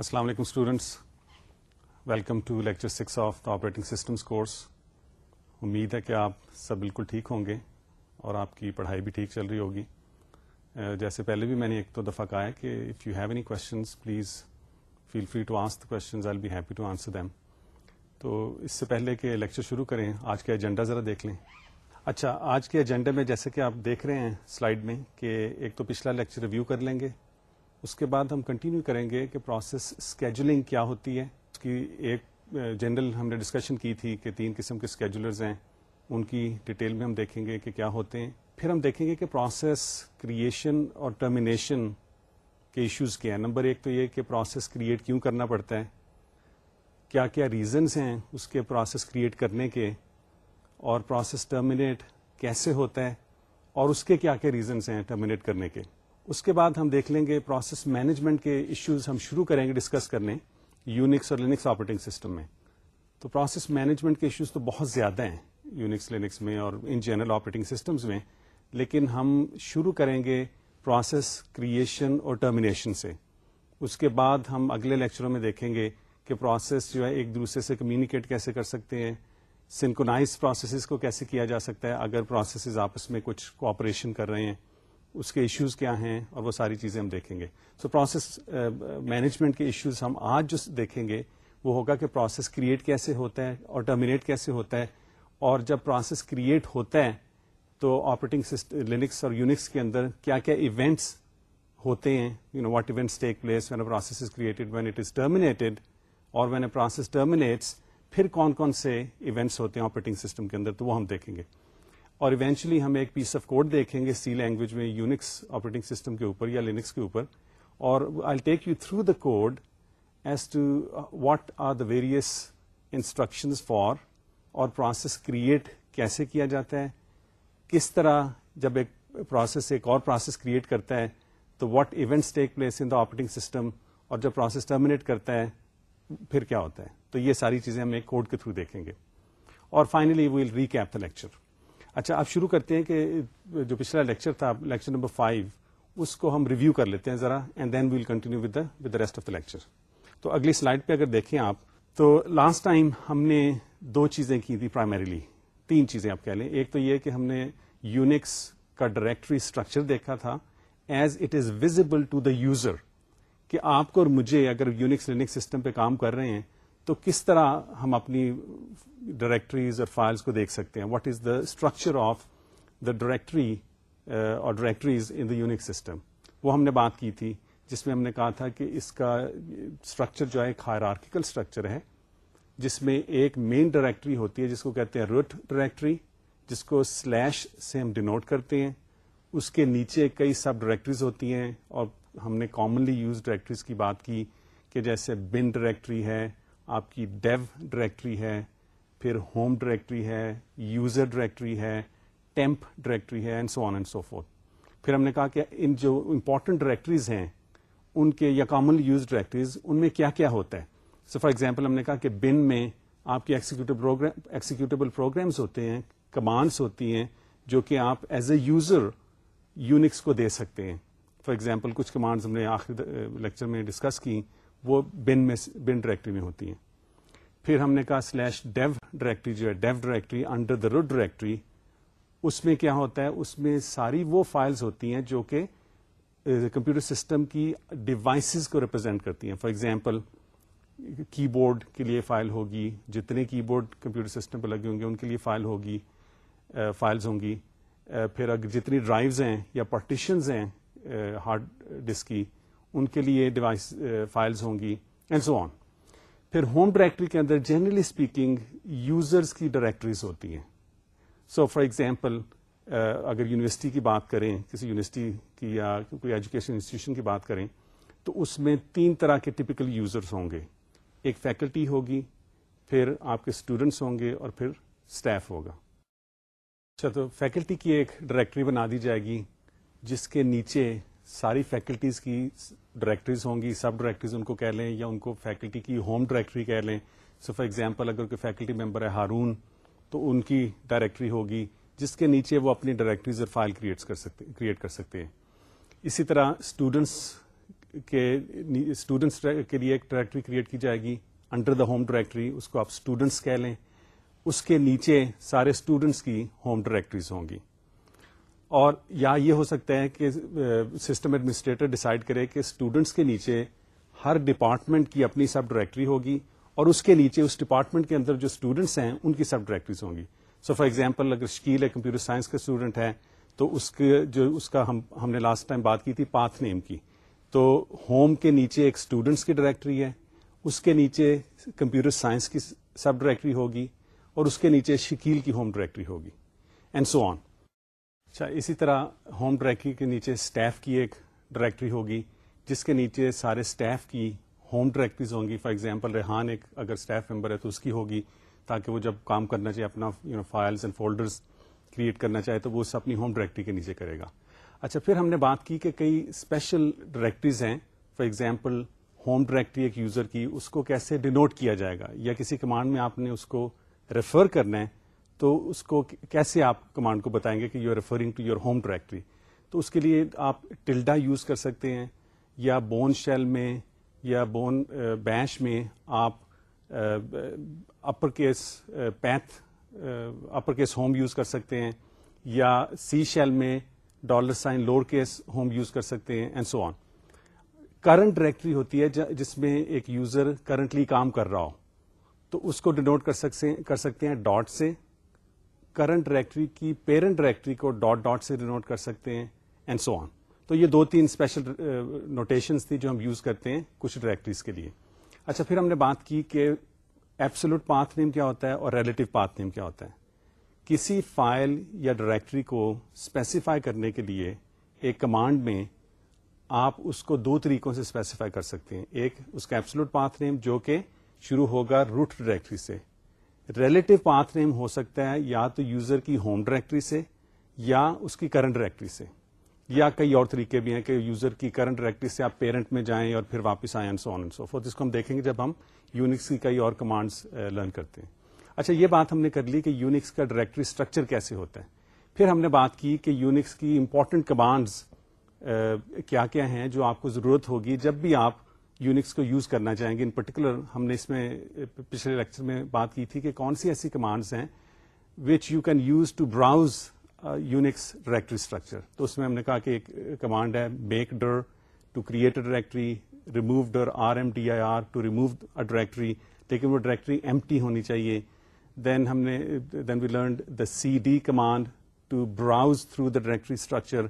السلام علیکم students welcome to lecture six of the operating systems course امید ہے کہ آپ سب بالکل ٹھیک ہوں گے اور آپ کی پڑھائی بھی ٹھیک چل رہی ہوگی جیسے پہلے بھی میں نے ایک تو دفعہ کہا ہے کہ if you have any questions please feel free to answer the questions I be happy to answer them تو اس سے پہلے کہ لیکچر شروع کریں آج کا ایجنڈا ذرا دیکھ لیں اچھا آج کے ایجنڈے میں جیسے کہ آپ دیکھ رہے ہیں سلائڈ میں کہ ایک تو پچھلا لیکچر ریویو کر لیں گے اس کے بعد ہم کنٹینیو کریں گے کہ پروسیس اسکیجولنگ کیا ہوتی ہے اس کی ایک جنرل ہم نے ڈسکشن کی تھی کہ تین قسم کے اسکیجولرز ہیں ان کی ڈیٹیل میں ہم دیکھیں گے کہ کیا ہوتے ہیں پھر ہم دیکھیں گے کہ پروسیس کریشن اور ٹرمینیشن کے ایشوز کیا ہیں نمبر ایک تو یہ کہ پروسیس کریٹ کیوں کرنا پڑتا ہے کیا کیا ریزنس ہیں اس کے پروسیس کریٹ کرنے کے اور پروسیس ٹرمینیٹ کیسے ہوتا ہے اور اس کے کیا کیا ریزنس ہیں ٹرمینیٹ کرنے کے اس کے بعد ہم دیکھ لیں گے پروسیس مینجمنٹ کے ایشوز ہم شروع کریں گے ڈسکس کرنے یونکس اور لینکس آپریٹنگ سسٹم میں تو پروسیس مینجمنٹ کے ایشوز تو بہت زیادہ ہیں یونکس لینکس میں اور ان جنرل آپریٹنگ سسٹمز میں لیکن ہم شروع کریں گے پروسیس کریشن اور ٹرمینیشن سے اس کے بعد ہم اگلے لیکچروں میں دیکھیں گے کہ پروسیس جو ہے ایک دوسرے سے کمیونیکیٹ کیسے کر سکتے ہیں سنکونائز پروسیسز کو کیسے کیا جا سکتا ہے اگر پروسیسز آپس میں کچھ کوآپریشن کر رہے ہیں اس کے ایشوز کیا ہیں اور وہ ساری چیزیں ہم دیکھیں گے سو پروسیس مینجمنٹ کے ایشوز ہم آج جو دیکھیں گے وہ ہوگا کہ پروسیس کریٹ کیسے ہوتا ہے اور ٹرمینیٹ کیسے ہوتا ہے اور جب پروسیس کریٹ ہوتا ہے تو آپریٹنگ لینکس اور یونکس کے اندر کیا کیا ایونٹس ہوتے ہیں you know what events take place when a process is created when it is terminated اور وین اے پروسیس ٹرمینیٹس پھر کون کون سے ایونٹس ہوتے ہیں آپریٹنگ سسٹم کے اندر تو وہ ہم دیکھیں گے اور ایونچولی ہم ایک پیس آف کوڈ دیکھیں گے سی لینگویج میں یونکس آپریٹنگ سسٹم کے اوپر یا لینکس کے اوپر اور I take you through the code as to what are the various instructions for اور پروسیس کریٹ کیسے کیا جاتا ہے کس طرح جب ایک پروسیس ایک اور پروسیس کریٹ کرتا ہے تو what events take place in the operating system اور جب پروسیس ٹرمنیٹ کرتا ہے پھر کیا ہوتا ہے تو یہ ساری چیزیں ہم ایک کوڈ کے تھرو دیکھیں گے اور finally we'll recap the lecture اچھا آپ شروع کرتے ہیں کہ جو پچھلا لیکچر تھا لیکچر نمبر فائیو اس کو ہم ریویو کر لیتے ہیں ذرا and then we'll continue with with rest of the lecture تو اگلی سلائڈ پہ اگر دیکھیں آپ تو لاسٹ ٹائم ہم نے دو چیزیں کی تھیں پرائمریلی تین چیزیں آپ کہہ لیں ایک تو یہ کہ ہم نے یونکس کا ڈائریکٹری اسٹرکچر دیکھا تھا as it is visible to the user کہ آپ کو اور مجھے اگر یونکس لینکس سسٹم پہ کام کر رہے ہیں تو کس طرح ہم اپنی ڈائریکٹریز اور فائلس کو دیکھ سکتے ہیں what is the structure of the directory اور directories in the Unix system وہ ہم نے بات کی تھی جس میں ہم نے کہا تھا کہ اس کا اسٹرکچر جو ہے ایک ہائرارکیکل اسٹرکچر ہے جس میں ایک مین ڈائریکٹری ہوتی ہے جس کو کہتے ہیں روٹ ڈائریکٹری جس کو سلیش سے ہم ڈینوٹ کرتے ہیں اس کے نیچے کئی سب ڈائریکٹریز ہوتی ہیں اور ہم نے کامنلی یوز ڈائریکٹریز کی بات کی کہ جیسے بن ڈائریکٹری ہے آپ کی ڈیو ڈائریکٹری ہے پھر ہوم ڈائریکٹری ہے یوزر ڈائریکٹری ہے ٹیمپ ڈائریکٹری ہے and so on and so forth پھر ہم نے کہا کہ ان جو امپورٹنٹ ڈائریکٹریز ہیں ان کے یا کامن یوز ڈائریکٹریز ان میں کیا کیا ہوتا ہے سو فار ایگزامپل ہم نے کہا کہ بن میں آپ کے ایکسیکیوٹیو پروگرام ایکسیکیوٹیبل پروگرامس ہوتے ہیں کمانڈس ہوتی ہیں جو کہ آپ ایز اے یوزر یونکس کو دے سکتے ہیں فار ایگزامپل کچھ کمانڈس ہم نے آخری لیکچر میں ڈسکس کی وہ بن میں بن ڈائریکٹری میں ہوتی ہیں پھر ہم نے کہا سلیش ڈیو ڈائریکٹری جو ہے dev directory under the root directory اس میں کیا ہوتا ہے اس میں ساری وہ فائلز ہوتی ہیں جو کہ کمپیوٹر uh, سسٹم کی ڈیوائسز کو ریپرزینٹ کرتی ہیں فار ایگزامپل کی بورڈ کے لیے فائل ہوگی جتنے کی بورڈ کمپیوٹر سسٹم پہ لگے ہوں گے ان کے لیے فائل ہوگی فائلز uh, ہوں گی uh, پھر اگر جتنی ڈرائیوز ہیں یا پارٹیشنز ہیں ہارڈ ڈسک کی ان کے لیے ڈیوائس فائلز uh, ہوں گی اینڈ سو آن پھر ہوم ڈائریکٹری کے اندر جنرلی اسپیکنگ یوزرس کی ڈائریکٹریز ہوتی ہیں سو فار ایگزامپل اگر یونیورسٹی کی بات کریں کسی یونیورسٹی کی یا کوئی ایجوکیشن انسٹیٹیوشن کی بات کریں تو اس میں تین طرح کے ٹپکل یوزرس ہوں گے ایک فیکلٹی ہوگی پھر آپ کے اسٹوڈنٹس ہوں گے اور پھر اسٹاف ہوگا اچھا تو فیکلٹی کی ایک ڈائریکٹری بنا دی جائے گی جس کے نیچے ساری فیکلٹیز کی ڈائریکٹریز ہوں گی سب ڈائریکٹریز ان کو کہہ لیں یا ان کو فیکلٹی کی ہوم ڈائریکٹری کہہ لیں سو فار ایگزامپل اگر کوئی فیکلٹی ممبر ہے ہارون تو ان کی ڈائریکٹری ہوگی جس کے نیچے وہ اپنی ڈائریکٹریز اور فائل کریٹس کر سکتے کریٹ کر سکتے ہیں اسی طرح اسٹوڈنٹس کے اسٹوڈنٹس کے لیے ایک ڈائریکٹری کریٹ کی جائے گی انڈر دا ہوم ڈائریکٹری اس کو آپ اسٹوڈنٹس کہہ لیں اس کے نیچے سارے اسٹوڈنٹس کی ہوم ڈائریکٹریز ہوں گی اور یا یہ ہو سکتا ہے کہ سسٹم ایڈمنسٹریٹر ڈیسائیڈ کرے کہ اسٹوڈنٹس کے نیچے ہر ڈپارٹمنٹ کی اپنی سب ڈائریکٹری ہوگی اور اس کے نیچے اس ڈپارٹمنٹ کے اندر جو اسٹوڈنٹس ہیں ان کی سب ڈائریکٹریز ہوں گی سو فار ایگزامپل اگر شکیل ہے کمپیوٹر سائنس کا اسٹوڈنٹ ہے تو اس کے جو اس کا ہم ہم نے لاسٹ ٹائم بات کی تھی پاتھ نیم کی تو ہوم کے نیچے ایک اسٹوڈنٹس کی ڈائریکٹری ہے اس کے نیچے کمپیوٹر سائنس کی سب ڈائریکٹری ہوگی اور اس کے نیچے شکیل کی ہوم ڈائریکٹری ہوگی اینڈ سو آن اچھا اسی طرح ہوم ڈائریکٹری کے نیچے اسٹیف کی ایک ڈائریکٹری ہوگی جس کے نیچے سارے اسٹیف کی ہوم ڈائریکٹریز ہوں گی فار ایگزامپل ریحان ایک اگر اسٹاف ممبر ہے تو اس کی ہوگی تاکہ وہ جب کام کرنا چاہے اپنا you know files and folders create کرنا چاہے تو وہ اس اپنی ہوم ڈائریکٹری کے نیچے کرے گا اچھا پھر ہم نے بات کی کہ کئی اسپیشل ڈائریکٹریز ہیں فار ایگزامپل ہوم ڈائریکٹری ایک یوزر کی اس کو کیسے ڈینوٹ کیا جائے گا یا کسی کمانڈ میں آپ نے اس کو ریفر کرنا ہے تو اس کو کیسے آپ کمانڈ کو بتائیں گے کہ you are referring to your home directory تو اس کے لیے آپ ٹلڈا یوز کر سکتے ہیں یا بون شیل میں یا بون بیش uh, میں آپ اپر کیس پینتھ اپر کیس ہوم یوز کر سکتے ہیں یا سی شیل میں dollar sign lower case home use کر سکتے ہیں and so on current directory ہوتی ہے جس میں ایک یوزر کرنٹلی کام کر رہا ہو تو اس کو ڈینوٹ کر سکتے کر سکتے ہیں ڈاٹ سے کرنٹ ڈائریکٹری کی پیرنٹ ڈائریکٹری کو ڈاٹ ڈاٹ سے رینوٹ کر سکتے ہیں اینڈ سو آن تو یہ دو تین اسپیشل نوٹیشنس تھی جو ہم یوز کرتے ہیں کچھ ڈائریکٹریز کے لیے اچھا پھر ہم نے بات کی کہ ایپسلوٹ پاتھ نیم کیا ہوتا ہے اور ریلیٹو پاتھ نیم کیا ہوتا ہے کسی فائل یا ڈائریکٹری کو اسپیسیفائی کرنے کے لیے ایک کمانڈ میں آپ اس کو دو طریقوں سے اسپیسیفائی کر سکتے ہیں ایک اس کا ایپسلوٹ پاتھ نیم جو کہ شروع ہوگا روٹ ڈائریکٹری سے ریلیٹو پاتھ نیم ہو سکتا ہے یا تو یوزر کی ہوم ڈائریکٹری سے یا اس کی کرنٹ ڈائریکٹری سے یا کئی اور طریقے بھی ہیں کہ یوزر کی کرنٹ ڈائریکٹری سے آپ پیرنٹ میں جائیں اور پھر واپس آئیں سو آن سو فور جس کو ہم دیکھیں گے جب ہم یونکس کی کئی اور کمانڈس لرن uh, کرتے ہیں اچھا یہ بات ہم نے کر لی کہ یونکس کا ڈائریکٹری اسٹرکچر کیسے ہوتا ہے پھر ہم نے بات کی کہ یونکس کی امپورٹنٹ کمانڈز uh, کیا کیا ہیں جو آپ کو ضرورت ہوگی جب بھی آپ یونکس کو یوز کرنا چاہیں گے ان پرٹیکولر ہم نے اس میں پچھلے لیکچر میں بات کی تھی کہ کون سی ایسی کمانڈس ہیں which you can use to browse Unix directory structure تو اس میں ہم نے کہا کہ ایک کمانڈ uh, ہے make dir to create a directory remove dir R M D I R to remove a directory لیکن وہ ڈائریکٹری ایم ٹی ہونی چاہیے دین ہم نے then we learn the C D command to browse through the directory structure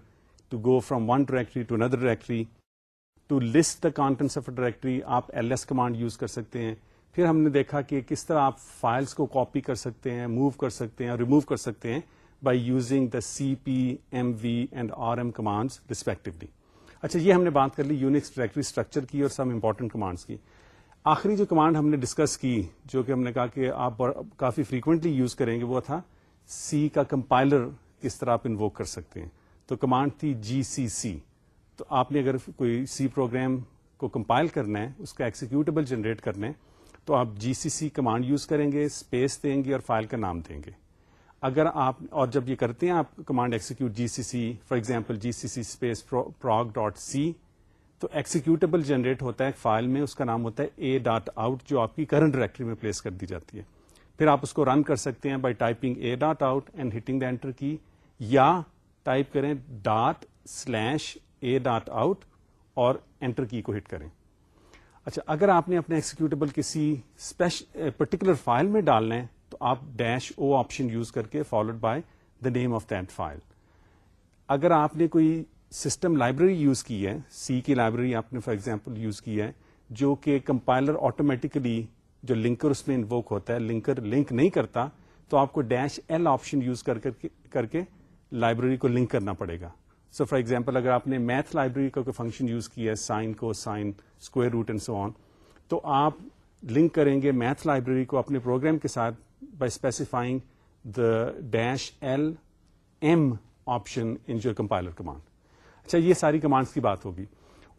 to go from one directory to another directory to list the contents of directory آپ L S command use کر سکتے ہیں پھر ہم نے دیکھا کہ کس طرح آپ فائلس کو کاپی کر سکتے ہیں موو کر سکتے ہیں ریموو کر سکتے ہیں by using the C P M V and R M commands respectively اچھا یہ ہم نے بات کر لی یونکس ڈائریکٹری اسٹرکچر کی اور سم امپورٹنٹ کمانڈس کی آخری جو کمانڈ ہم نے ڈسکس کی جو کہ ہم نے کہا کہ آپ کافی فریکوینٹلی یوز کریں گے وہ تھا سی کا کمپائلر کس طرح آپ انوک کر سکتے ہیں تو کمانڈ تھی جی سی سی تو آپ نے اگر کوئی سی پروگرام کو کمپائل کرنا ہے اس کا ایکسیکیوٹیبل جنریٹ کرنا ہے تو آپ G C C command use کریں گے اسپیس دیں گے اور فائل کا نام دیں گے اگر آپ اور جب یہ کرتے ہیں آپ command execute G C C for example G C C space prog dot C تو ایکسیکیوٹیبل جنریٹ ہوتا ہے فائل میں اس کا نام ہوتا ہے اے ڈاٹ آؤٹ جو آپ کی کرنٹ ڈائریکٹری میں پلیس کر دی جاتی ہے پھر آپ اس کو رن کر سکتے ہیں by typing A dot out and hitting the enter key یا ٹائپ کریں dot slash A dot out اور انٹر کی کو ہٹ کریں اچھا اگر آپ نے اپنے ایکسیکیوٹیبل کسی پرٹیکولر فائل eh, میں ڈال لیں تو آپ ڈیش او آپشن یوز کر کے followed by the name of that file اگر آپ نے کوئی سسٹم لائبریری یوز کی ہے سی کی لائبریری آپ نے فار ایگزامپل یوز کی ہے جو کہ کمپائلر آٹومیٹکلی جو لنکر اس میں انووک ہوتا ہے لنکر لنک نہیں کرتا تو آپ کو ڈیش ایل آپشن یوز کر کے لائبریری کو لنک کرنا پڑے گا سو فار ایگزامپل اگر آپ نے میتھ لائبریری کا کوئی فنکشن یوز کیا ہے سائن کو sine square root and so on تو آپ لنک کریں گے میتھ لائبریری کو اپنے پروگرام کے ساتھ by specifying the dash L M option in your compiler command اچھا یہ ساری کمانڈس کی بات ہوگی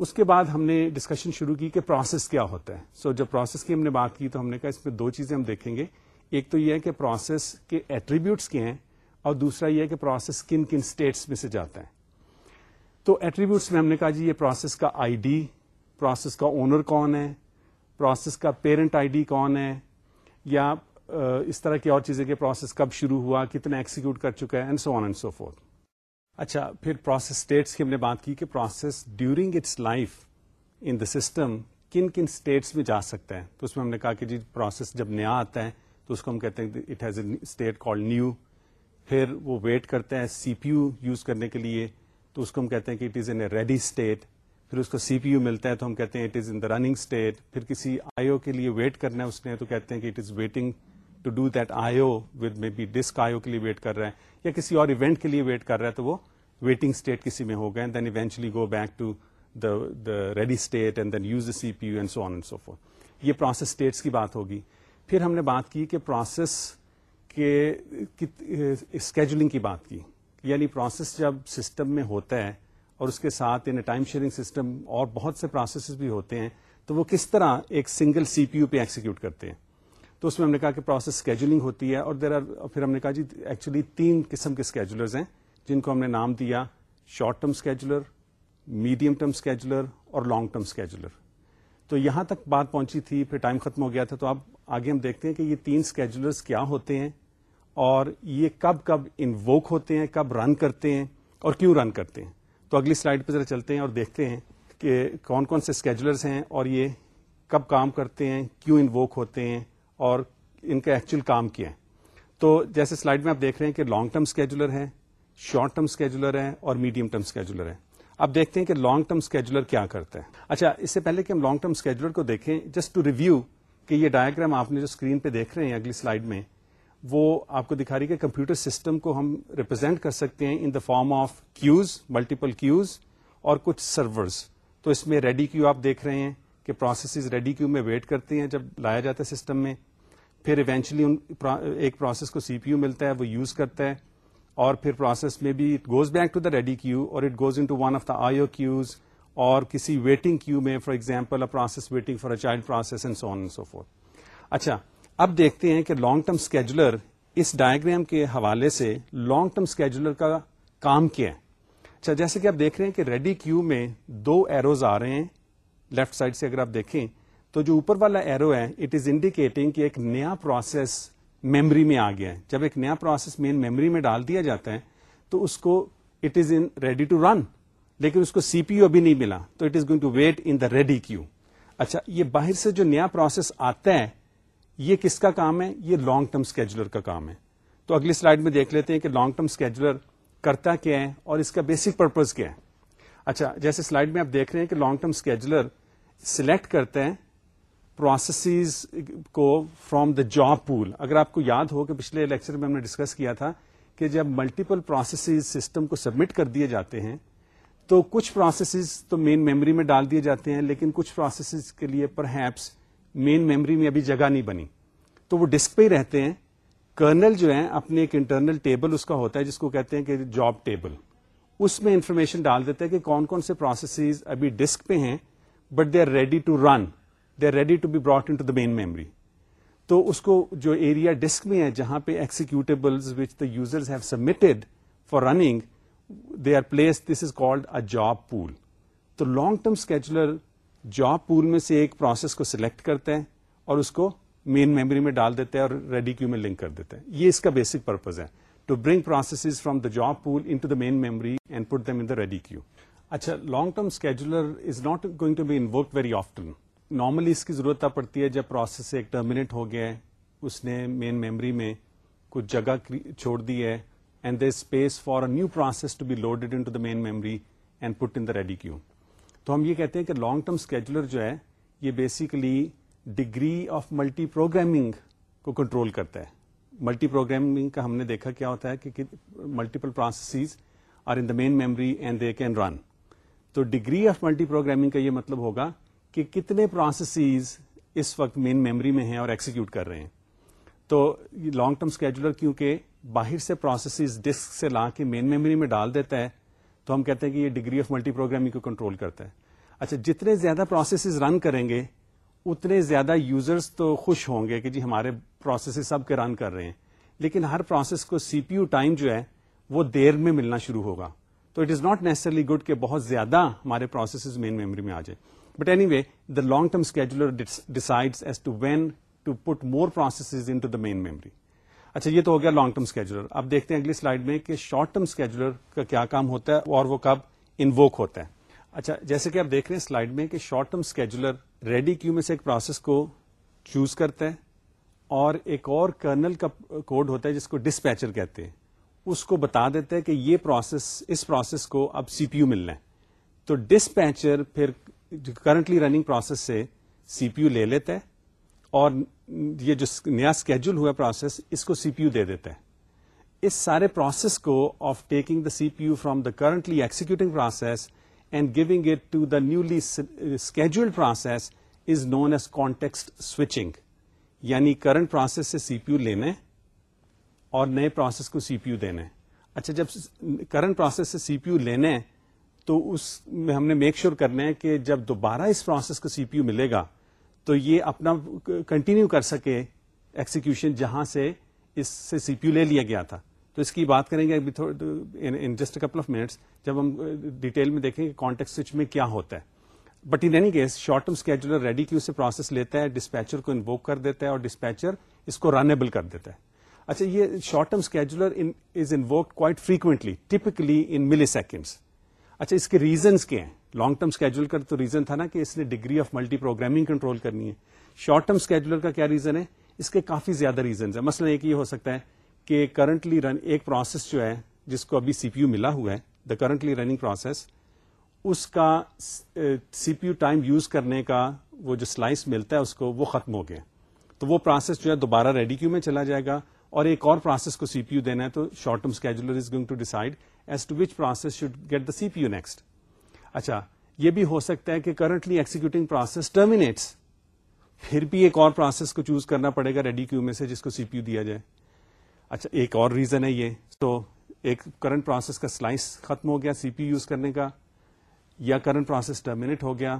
اس کے بعد ہم نے ڈسکشن شروع کی کہ پروسیس کیا ہوتا ہے سو so, جب پروسیس کی ہم نے بات کی تو ہم نے کہا اس میں دو چیزیں ہم دیکھیں گے ایک تو یہ ہے کہ پروسیس کے ایٹریبیوٹس کے ہیں اور دوسرا یہ ہے کہ پروسیس کن کن اسٹیٹس میں سے جاتا ہے تو ایٹریبیوٹس میں ہم نے کہا جی یہ پروسیس کا آئی ڈی پروسیس کا اونر کون ہے پروسیس کا پیرنٹ آئی ڈی کون ہے یا اس طرح کی اور چیزیں کہ پروسیس کب شروع ہوا کتنا ایکسیکیوٹ کر چکا ہے and and so on so forth اچھا پھر پروسیس اسٹیٹس کی ہم نے بات کی کہ process during its life in the system کن کن اسٹیٹس میں جا سکتا ہے تو اس میں ہم نے کہا کہ جی پروسیس جب نیا آتا ہے تو اس کو ہم کہتے ہیں it has a state called new پھر وہ ویٹ کرتا ہے سی پی یو یوز کرنے کے لیے تو اس کو ہم کہتے ہیں کہ it is in a ready state پھر اس کو سی پی یو ملتا ہے تو ہم کہتے ہیں it is in the running state پھر کسی آئی او کے لیے ویٹ کرنا ہے اس نے تو کہتے ہیں کہ it is waiting to do that I O with may be disk او کے لیے ویٹ کر رہا ہے یا کسی اور ایونٹ کے لیے ویٹ کر رہا ہے تو وہ ویٹنگ اسٹیٹ کسی میں ہو گئے then eventually go back to the the ready state and then use the C P U and so on and so forth یہ پروسیس اسٹیٹس کی بات ہوگی پھر ہم نے بات کی کہ پروسیس کے اسکیجولنگ eh, کی بات کی یعنی پروسیس جب سسٹم میں ہوتا ہے اور اس کے ساتھ یعنی ٹائم شیئرنگ سسٹم اور بہت سے پروسیسز بھی ہوتے ہیں تو وہ کس طرح ایک سنگل سی پی یو پہ ایکسیکیوٹ کرتے ہیں تو اس میں ہم نے کہا کہ پروسیس اسکیجولنگ ہوتی ہے اور دیر آر پھر ہم نے کہا جی ایکچولی تین قسم کے اسکیجولرز ہیں جن کو ہم نے نام دیا short term scheduler medium term scheduler اور لانگ ٹرم اسکیجولر تو یہاں تک بات پہنچی تھی پھر ٹائم ختم ہو گیا تھا تو اب آگے ہم دیکھتے ہیں کہ یہ تین اسکیجولرس کیا ہوتے ہیں اور یہ کب کب انوک ہوتے ہیں کب رن کرتے ہیں اور کیوں رن کرتے ہیں تو اگلی سلائڈ پہ ذرا چلتے ہیں اور دیکھتے ہیں کہ کون کون سے اسکیجولرس ہیں اور یہ کب کام کرتے ہیں کیوں انوک ہوتے ہیں اور ان کا ایکچوئل کام کیا ہے تو جیسے سلائڈ میں آپ دیکھ رہے ہیں کہ لانگ ٹرم اسکیجولر ہے شارٹ ٹرم اسکیجولر ہے اور میڈیم ٹرم اسکیجولر ہے اب دیکھتے ہیں کہ لانگ ٹرم اسکیجولر کیا کرتا ہے اچھا اس سے پہلے کہ ہم لانگ ٹرم اسکیجولر کو دیکھیں جسٹ ٹو ریویو کہ یہ ڈائگرام آپ نے جو اسکرین پہ دیکھ رہے ہیں اگلی سلائڈ میں وہ آپ کو دکھا رہی ہے کمپیوٹر سسٹم کو ہم ریپرزینٹ کر سکتے ہیں in the form of queues multiple queues اور کچھ سرورز تو اس میں ریڈی کیو آپ دیکھ رہے ہیں کہ پروسیسز ریڈی کیو میں ویٹ کرتے ہیں جب لایا جاتا ہے سسٹم میں پھر ایونچلی ایک پروسیس کو سی پی یو ملتا ہے وہ یوز کرتا ہے اور پھر پروسیس میں بھی it goes back to the ready queue اور it goes into one of the I queues اور کسی ویٹنگ کیو میں for example process waiting for a child process and so on so forth اچھا اب دیکھتے ہیں کہ لانگ ٹرم اسکیجولر اس ڈائگریم کے حوالے سے لانگ ٹرم اسکیجولر کا کام کیا ہے اچھا جیسے کہ آپ دیکھ رہے ہیں کہ ریڈی کیو میں دو ایروز آ رہے ہیں لیفٹ سائڈ سے اگر آپ دیکھیں تو جو اوپر والا ایرو ہے اٹ از انڈیکیٹنگ کہ ایک نیا پروسیس میمری میں آ گیا ہے جب ایک نیا پروسیس مین میمری میں ڈال دیا جاتا ہے تو اس کو it is in ready to run لیکن اس کو سی پی یو ابھی نہیں ملا تو it is going to wait in the ready queue اچھا یہ باہر سے جو نیا پروسیس آتا ہے یہ کس کا کام ہے یہ لانگ ٹرم اسکیجولر کا کام ہے تو اگلی سلائڈ میں دیکھ لیتے ہیں کہ لانگ ٹرم اسکیجولر کرتا کیا ہے اور اس کا بیسک پرپز کیا ہے اچھا جیسے سلائڈ میں آپ دیکھ رہے ہیں کہ لانگ ٹرم اسکیجولر سلیکٹ کرتے ہیں پروسیسز کو فرام دا جاب پول اگر آپ کو یاد ہو کہ پچھلے لیکچر میں ہم نے ڈسکس کیا تھا کہ جب ملٹیپل پروسیسز سسٹم کو سبمٹ کر دیے جاتے ہیں تو کچھ پروسیسز تو مین میموری میں ڈال دیے جاتے ہیں لیکن کچھ پروسیسز کے لیے پر ہیپس مین میمری میں ابھی جگہ نہیں بنی تو وہ ڈسک پہ ہی رہتے ہیں کرنل جو ہے اپنے ایک انٹرنل ٹیبل اس کا ہوتا ہے جس کو کہتے ہیں کہ جاب ٹیبل اس میں انفارمیشن ڈال دیتا ہے کہ کون کون سے پروسیسز ابھی ڈسک پہ ہیں but they are ready to run they are ready to be brought in main memory تو اس کو جو ایریا ڈسک میں ہے جہاں پہ which the users have submitted for running they are placed this is called a job pool تو long term scheduler job pool میں سے ایک پروسیس کو سلیکٹ کرتے ہیں اور اس کو مین میموری میں ڈال دیتے ہیں اور ریڈی کیو میں لنک کر دیتے ہیں یہ اس کا بیسک پرپز ہے to bring process from the job pool in the main memory and put them in the ready queue اچھا long term scheduler is not going to be invoked very often normally اس کی ضرورت پڑتی ہے جب process سے ایک terminate ہو گیا ہے اس نے مین میموری میں کچھ جگہ چھوڑ دی ہے and the space for new process to be loaded into main memory and put in the ready queue تو ہم یہ کہتے ہیں کہ لانگ ٹرم اسکیجولر جو ہے یہ basically degree of multi programming کو کنٹرول کرتا ہے ملٹی پروگرامنگ کا ہم نے دیکھا کیا ہوتا ہے کہ multiple processes are in the main memory and they can run تو ڈگری آف ملٹی پروگرامنگ کا یہ مطلب ہوگا کہ کتنے پروسیسز اس وقت مین میمری میں ہیں اور ایکسیکیوٹ کر رہے ہیں تو لانگ ٹرم اسکیجولر کیونکہ باہر سے پروسیسز ڈسک سے لا کے مین میمری میں ڈال دیتا ہے تو ہم کہتے ہیں کہ یہ ڈگری آف ملٹی پروگرامنگ کو کنٹرول کرتا ہے اچھا جتنے زیادہ پروسیسز رن کریں گے اتنے زیادہ یوزرز تو خوش ہوں گے کہ جی ہمارے پروسیسز سب کے رن کر رہے ہیں لیکن ہر پروسیس کو سی پی یو ٹائم جو ہے وہ دیر میں ملنا شروع ہوگا تو it is not necessarily good کہ بہت زیادہ ہمارے پروسیسز مین میموری میں آ جائے but anyway the long term scheduler decide as to when to put more processes into the main memory اچھا یہ تو ہو گیا لانگ ٹرم اسکیجولر اب دیکھتے ہیں اگلی سلائڈ میں کہ شارٹ ٹرم اسکیجولر کا کیا کام ہوتا ہے اور وہ کب انوک ہوتا ہے اچھا جیسے کہ آپ دیکھ رہے ہیں سلائڈ میں کہ short term scheduler ready queue میں سے ایک پروسیس کو چوز کرتا ہے اور ایک اور کرنل کا کوڈ ہوتا ہے جس کو ڈسپیچر کہتے ہیں اس کو بتا دیتے کہ یہ پروسیس اس پروسیس کو اب سی پی یو ملنا ہے تو ڈسپیچر پھر کرنٹلی رننگ پروسیس سے سی پی یو لے لیتا ہے اور یہ جو نیا اسکیڈول ہوا پروسیس اس کو سی پی یو دے دیتا ہے اس سارے پروسیس کو off taking the C P U from the currently executing process and giving it to the newly scheduled process is known as context switching یعنی کرنٹ پروسیس سے سی پی یو لینے اور نئے پروسیس کو C P U دینے اچھا جب current process سے سی پی یو لینے تو اس میں ہم نے میک شیور sure کرنا ہے کہ جب دوبارہ اس پروسیس کو سی پی یو ملے گا تو یہ اپنا کنٹینیو کر سکے ایکسیکیوشن جہاں سے اس سے سی پی یو لے لیا گیا تھا تو اس کی بات کریں گے in just couple of minutes جب ہم ڈیٹیل میں دیکھیں کانٹیکٹ سوئچ میں کیا ہوتا ہے but in any case short term scheduler ready queue سے پروسیس لیتا ہے ڈسپیچر کو انووک کر دیتا ہے اور ڈسپیچر اس کو رنبل کر دیتا ہے اچھا یہ short term is quite frequently typically in milliseconds اچھا اس کے ریزنس کے ہیں لانگ ٹرم اسکیجول کا تو ریزن تھا نا کہ اس نے degree of multi programming control کرنی ہے شارٹ ٹرم اسکیجولر کا کیا ریزن ہے اس کے کافی زیادہ ریزنز ہیں مسئلہ ایک یہ ہو سکتا ہے کہ کرنٹلی رن ایک پروسیس جو ہے جس کو ابھی سی پی یو ملا ہوا ہے دا کرنٹلی رننگ پروسیس اس کا C P U time use کرنے کا وہ جو سلائس ملتا ہے اس کو وہ ختم ہو گیا تو وہ پروسیس جو ہے دوبارہ ریڈی کیو میں چلا جائے گا اور ایک اور پروسیس کو سی پی یو دینا ہے تو short term scheduler is going to decide as to which process should get the C P U next اچھا یہ بھی ہو سکتا ہے کہ کرنٹلی ایکسیکیوٹنگ پروسیس ٹرمینیٹس پھر بھی ایک اور پروسیس کو چوز کرنا پڑے گا ریڈی کیو میں سے جس کو سی پی یو دیا جائے اچھا ایک اور ریزن ہے یہ تو ایک کرنٹ پروسیس کا سلائس ختم ہو گیا سی پی یوز کرنے کا یا کرنٹ پروسیس ٹرمنیٹ ہو گیا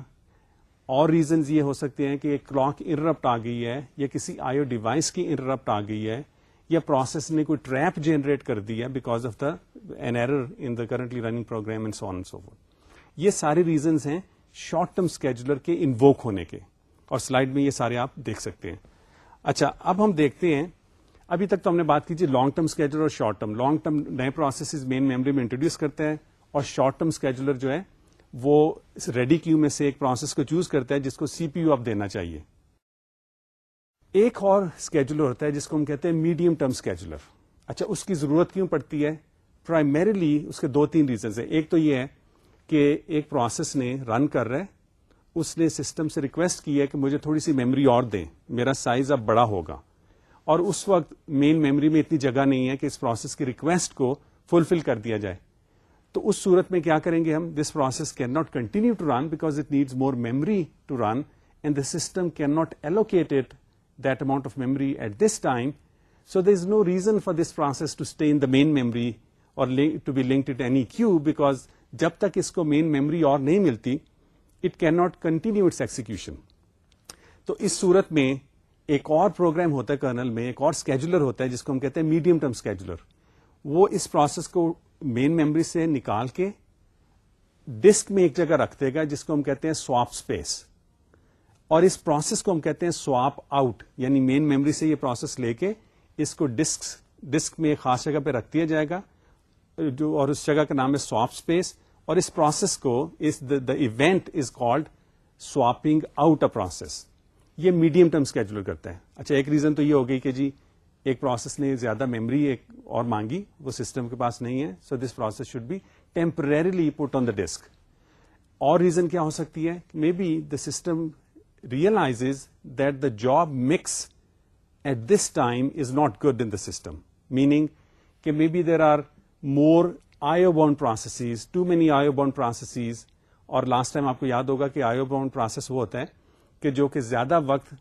اور ریزنز یہ ہو سکتے ہیں کہ ایک کلاک انرپٹ آ گئی ہے یا کسی آئیو ڈیوائس کی انرپٹ آ گئی ہے یا پروسیس نے کوئی ٹریپ جنریٹ کر دی ہے because of the an error in the currently running program so یہ سارے ریزنز ہیں شارٹ ٹرم اسکیجولر کے انووک ہونے کے اور سلائڈ میں یہ سارے آپ دیکھ سکتے ہیں اچھا اب ہم دیکھتے ہیں ابھی تک تو ہم نے بات تھی لانگ ٹرم اسکیجولر اور شارٹ ٹرم لانگ ٹرم نئے پروسیسز مین میموری میں انٹروڈیوس کرتے ہیں اور شارٹ ٹرم اسکیجولر جو ہے وہ ریڈی کیو میں سے ایک پروسیس کو چوز کرتا ہے جس کو سی پی یو اب دینا چاہیے ایک اور اسکیجولر ہوتا ہے جس کو ہم کہتے ہیں میڈیم ٹرم اسکیجولر اچھا اس کی ضرورت کیوں پڑتی ہے پرائمریلی اس کے دو تین ریزنس ہیں ایک تو یہ ہے کہ ایک پروسیس نے رن کر رہا ہے اس نے سسٹم سے ریکویسٹ کی ہے کہ مجھے تھوڑی سی میموری اور دیں میرا سائز اب بڑا ہوگا اور اس وقت مین میموری میں اتنی جگہ نہیں ہے کہ اس پروسیس کی ریکویسٹ کو فلفل کر دیا جائے تو اس صورت میں کیا کریں گے ہم this process can not continue to run because it needs more memory to run and the system can not allocate that amount of memory at this time so there is no reason for this process to stay in the main memory اور to be it any queue because جب تک اس کو main memory اور نہیں ملتی it can not continue its execution تو اس صورت میں ایک اور پروگرام ہوتا ہے کرنل میں ایک اور اسکیجولر ہوتا ہے جس کو ہم کہتے ہیں میڈیم ٹرم اسکیجولر وہ اس پروسیس کو مین میمری سے نکال کے ڈسک میں ایک جگہ رکھ دے گا جس کو ہم کہتے ہیں سواپ اسپیس اور اس پروسیس کو ہم کہتے ہیں سواپ آؤٹ یعنی مین میمری سے یہ پروسیس لے کے اس کو ڈسک ڈسک میں ایک خاص جگہ پہ رکھ دیا جائے گا جو اور اس جگہ کا نام ہے سواپ اسپیس اور اس پروسیس کو اس the event is called swapping out a process یہ میڈیم ٹرم اسکیجولر کرتا ہے اچھا ایک ریزن تو یہ ہو گئی کہ جی ایک پروسیس نے زیادہ میموری ایک اور مانگی وہ سسٹم کے پاس نہیں ہے so this process should be temporarily put on the disk اور ریزن کیا ہو سکتی ہے may be the system realize that the job mix at this time is not good in the system meaning کہ may be there are more I O bound processes too many I O bound processes اور last time آپ کو یاد ہوگا کہ آئیو bound process وہ ہوتا ہے کہ جو کہ زیادہ وقت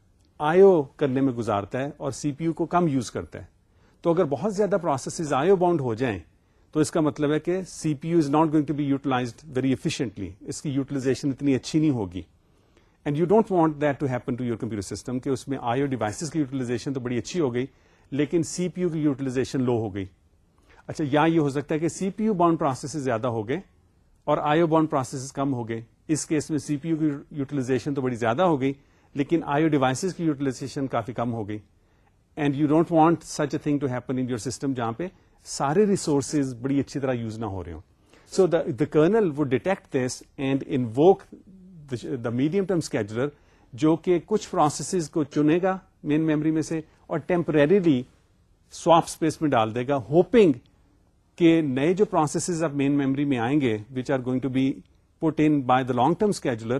آئیو کرنے میں گزارتا ہے اور سی پی یو کو کم یوز کرتا ہے تو اگر بہت زیادہ پروسیسز آئیو باؤنڈ ہو جائیں تو اس کا مطلب ہے کہ C P U is not going to be utilize very efficiently اس کی یوٹیلائزیشن اتنی اچھی نہیں ہوگی and you don't want that to happen to your computer system کہ اس میں آئیو ڈیوائسز کی یوٹیلائزیشن تو بڑی اچھی ہو گئی لیکن سی پی یو کی یوٹیلائزیشن لو ہو گئی اچھا یا یہ ہو سکتا ہے کہ C P U bound processes زیادہ ہو گئے اور آئیو باؤنڈ پروسیسز کم ہو گئے اس کیس میں سی پی یو کی یوٹیلائزیشن تو بڑی زیادہ ہو گئی لیکن آئی او ڈیوائسز کی یوٹیلائزیشن کافی کم ہو گئی and you don't want such a thing to happen in your system جہاں پہ سارے ریسورسز بڑی اچھی طرح یوز نہ ہو رہے ہوں so the kernel would detect this and invoke the medium term scheduler جو کہ کچھ پروسیسز کو چنے گا مین میموری میں سے اور ٹیمپرریلی سواپ اسپیس میں ڈال دے گا ہوپنگ کہ نئے جو پروسیسز آپ مین میموری میں آئیں گے which are going to be put in by the long term scheduler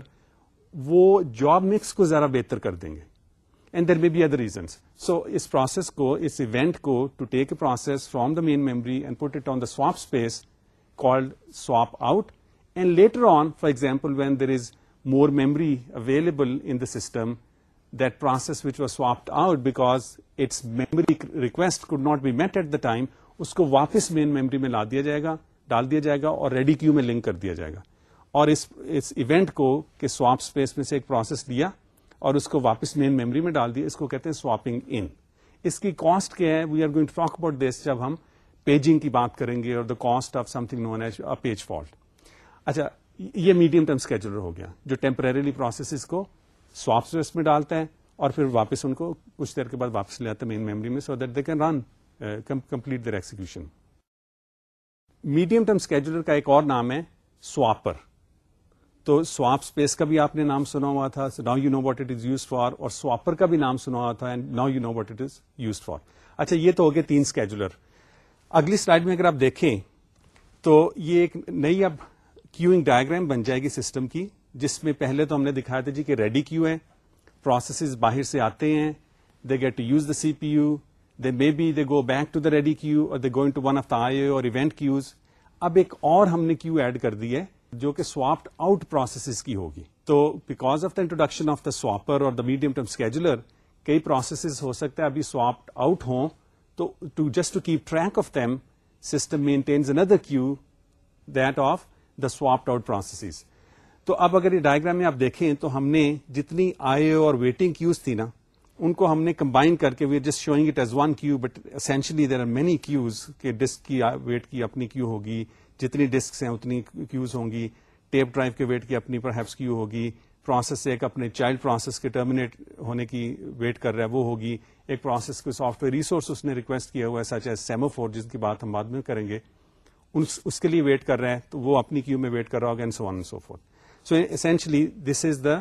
وہ جاب مکس کو زیادہ بہتر کر دیں گے and there may be other reasons so us process کو اس ایونٹ کو to take a process from the main memory and put it on the swap space swap out and later on for example when there is more memory available in the system Das which swapped out because memory request could not be met at the time اس کو واپس main memory میں لا دیا جائے گا ڈال دیا جائے گا اور ریڈی کیو میں لنک کر دیا جائے گا اور اس اس ایونٹ کو کہ سواپ اسپیس میں سے ایک پروسیس لیا اور اس کو واپس مین میموری میں ڈال دیا اس کو کہتے ہیں سواپنگ ان اس کی کاسٹ کیا ہے we are going talk about this جب ہم پیجنگ کی بات کریں گے اور the cost of something known as page fault اچھا یہ میڈیم ٹرم اسکیجولر ہو گیا جو ٹیمپرریلی پروسیسز کو سواپ اسپیس میں ڈالتا ہے اور پھر واپس ان کو کچھ دیر کے بعد واپس لے آتا ہے مین میموری میں so that they can run complete their execution medium term scheduler کا ایک اور نام ہے سواپر تو سواپ اسپیس کا بھی آپ نے نام سنا ہوا تھا now you know what it is use for اور سواپر کا بھی نام سنا ہوا تھا now you know what it is use for اچھا یہ تو ہو گیا تین اسکیجولر اگلی سلائڈ میں اگر آپ دیکھیں تو یہ ایک نئی اب کیوئنگ ڈائگرام بن جائے گی سسٹم کی جس میں پہلے تو ہم نے دکھایا تھا جی کہ ریڈی کیو ہے پروسیسز باہر سے آتے ہیں they get to use the C P U they may be they go back to the ready queue اور they going to one of the I اور ایونٹ کیوز اب ایک اور ہم نے کیو ایڈ کر دی ہے جو کہ سواپڈ آؤٹ پروسیسز کی ہوگی تو because of the introduction of the swapper اور دا میڈیم ٹرم اسکیجولر کئی پروسیسز ہو سکتا ہے ابھی سواپڈ آؤٹ ہوں تو to just to keep track of them system maintains another queue that of the swapped out processes تو اب اگر یہ ڈائگرام میں آپ دیکھیں تو ہم نے جتنی آئی او اور ویٹنگ کیوز تھی نا ان کو ہم نے کمبائن کر کے we just showing it as one queue but essentially there are many queues کہ ڈسک کی ویٹ کی اپنی کیو ہوگی جتنی ڈسکس ہیں اتنی کیوز ہوں گی ٹیپ ڈرائیو کے ویٹ کی اپنی پر ہیپس کیو ہوگی پروسیس ایک اپنے چائلڈ پروسیس کے ٹرمینیٹ ہونے کی ویٹ کر رہا ہے وہ ہوگی ایک پروسیس کو سافٹ ویئر ریسورس اس نے ریکویسٹ کیا ہوا ہے سچ ایس سیمو فور جس کی بات ہم بعد میں کریں گے اس کے لیے ویٹ کر رہے ہیں تو وہ اپنی کیو میں ویٹ کر رہا ہوگا and so one so four so essentially this is the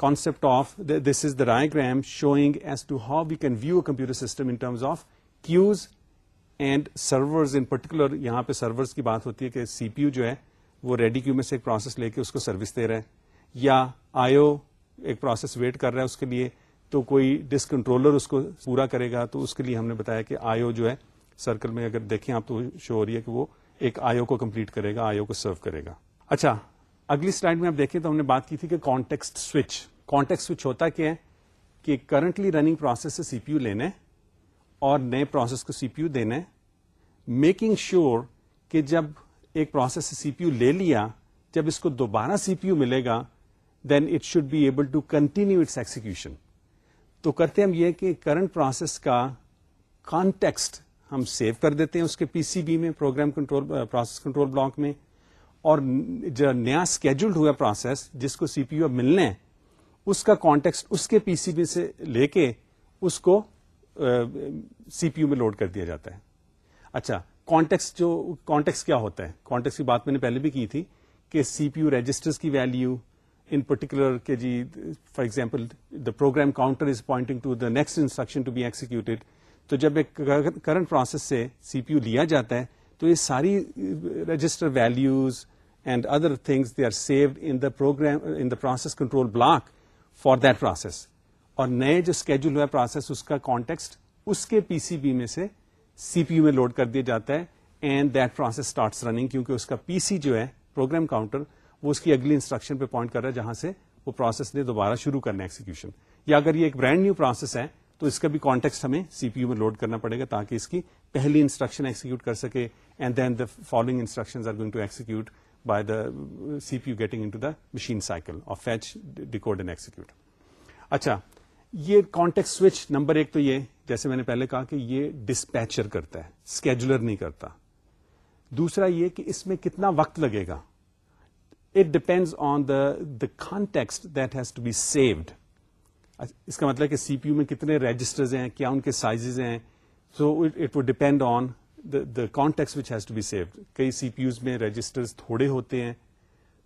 concept of this is the diagram showing as to how we can view computer system in terms of queues and server in particular یہاں پہ servers کی بات ہوتی ہے کہ C P you جو ہے وہ ریڈی کیو میں سے ایک پروسیس لے کے اس کو سروس دے رہے ہے یا پروسیس ویٹ کر رہا ہے اس کے لیے تو کوئی ڈسک کنٹرولر اس کو پورا کرے گا تو اس کے لیے ہم نے بتایا کہ آئیو جو ہے سرکل میں اگر دیکھیں آپ تو شو ہو رہی ہے کہ وہ ایک آئیو کو کمپلیٹ کرے گا آئیو کو سرو کرے گا اچھا اگلی سلائڈ میں آپ دیکھیں تو ہم نے بات کی تھی کہ کانٹیکس سوئچ کانٹیکس سوئچ ہوتا کیا ہے کہ کرنٹلی رننگ پروسیس سے سی پی یو لینے اور نئے پروسیس کو سی پی یو دینا ہے میکنگ شیور کہ جب ایک پروسیس سی پی یو لے لیا جب اس کو دوبارہ سی پی یو ملے گا then it should be able to continue its execution تو کرتے ہم یہ کہ کرنٹ پروسیس کا کانٹیکسٹ ہم سیو کر دیتے ہیں اس کے پی سی بی میں program control process control block میں اور جو نیا اسکیڈولڈ ہوا پروسیس جس کو سی پی یو اب ملنے اس کا کانٹیکسٹ اس کے پی سی بی سے لے کے اس کو سی پی یو میں لوڈ کر دیا جاتا ہے اچھا کانٹیکس جو کانٹیکس کیا ہوتا ہے کانٹیکس کی بات میں نے پہلے بھی کی تھی کہ سی پی یو رجسٹرز کی ویلو ان پرٹیکولر کے جی for example the program counter is pointing to the next instruction to be executed تو جب ایک کرنٹ پروسیس سے سی پی یو لیا جاتا ہے تو یہ ساری register values and other things they are saved in the program in the process control block for that process اور نئے جو اسکیڈول ہوئے پروسیس اس کا کانٹیکسٹ اس کے پی سی بی میں سے سی پی یو میں لوڈ کر دیا جاتا ہے and that process starts running کیونکہ اس کا پی سی جو ہے پروگرام کاؤنٹر وہ اس کی اگلی انسٹرکشن پہ پوائنٹ کر رہا ہے جہاں سے وہ پروسیس نے دوبارہ شروع کرنا ہے ایکسیکیوشن یا اگر یہ ایک برانڈ نیو پروسیس ہے تو اس کا بھی کانٹیکسٹ ہمیں سی پی یو میں لوڈ کرنا پڑے گا تاکہ اس کی پہلی انسٹرکشن ایکسیکیوٹ کر سکے and then the following instruction are going to to execute by the the C P U getting in machine cycle of fetch decode and execute اچھا یہ کانٹیکٹ سوئچ نمبر ایک تو یہ جیسے میں نے پہلے کہا کہ یہ ڈسپیچر کرتا ہے اسکیجولر نہیں کرتا دوسرا یہ کہ اس میں کتنا وقت لگے گا it depend on the the context that has to be saved اس کا مطلب کہ سی پی یو میں کتنے رجسٹرز ہیں کیا ان کے سائزز ہیں so it would depend on the context which has to be saved کئی سی پی یوز میں رجسٹر تھوڑے ہوتے ہیں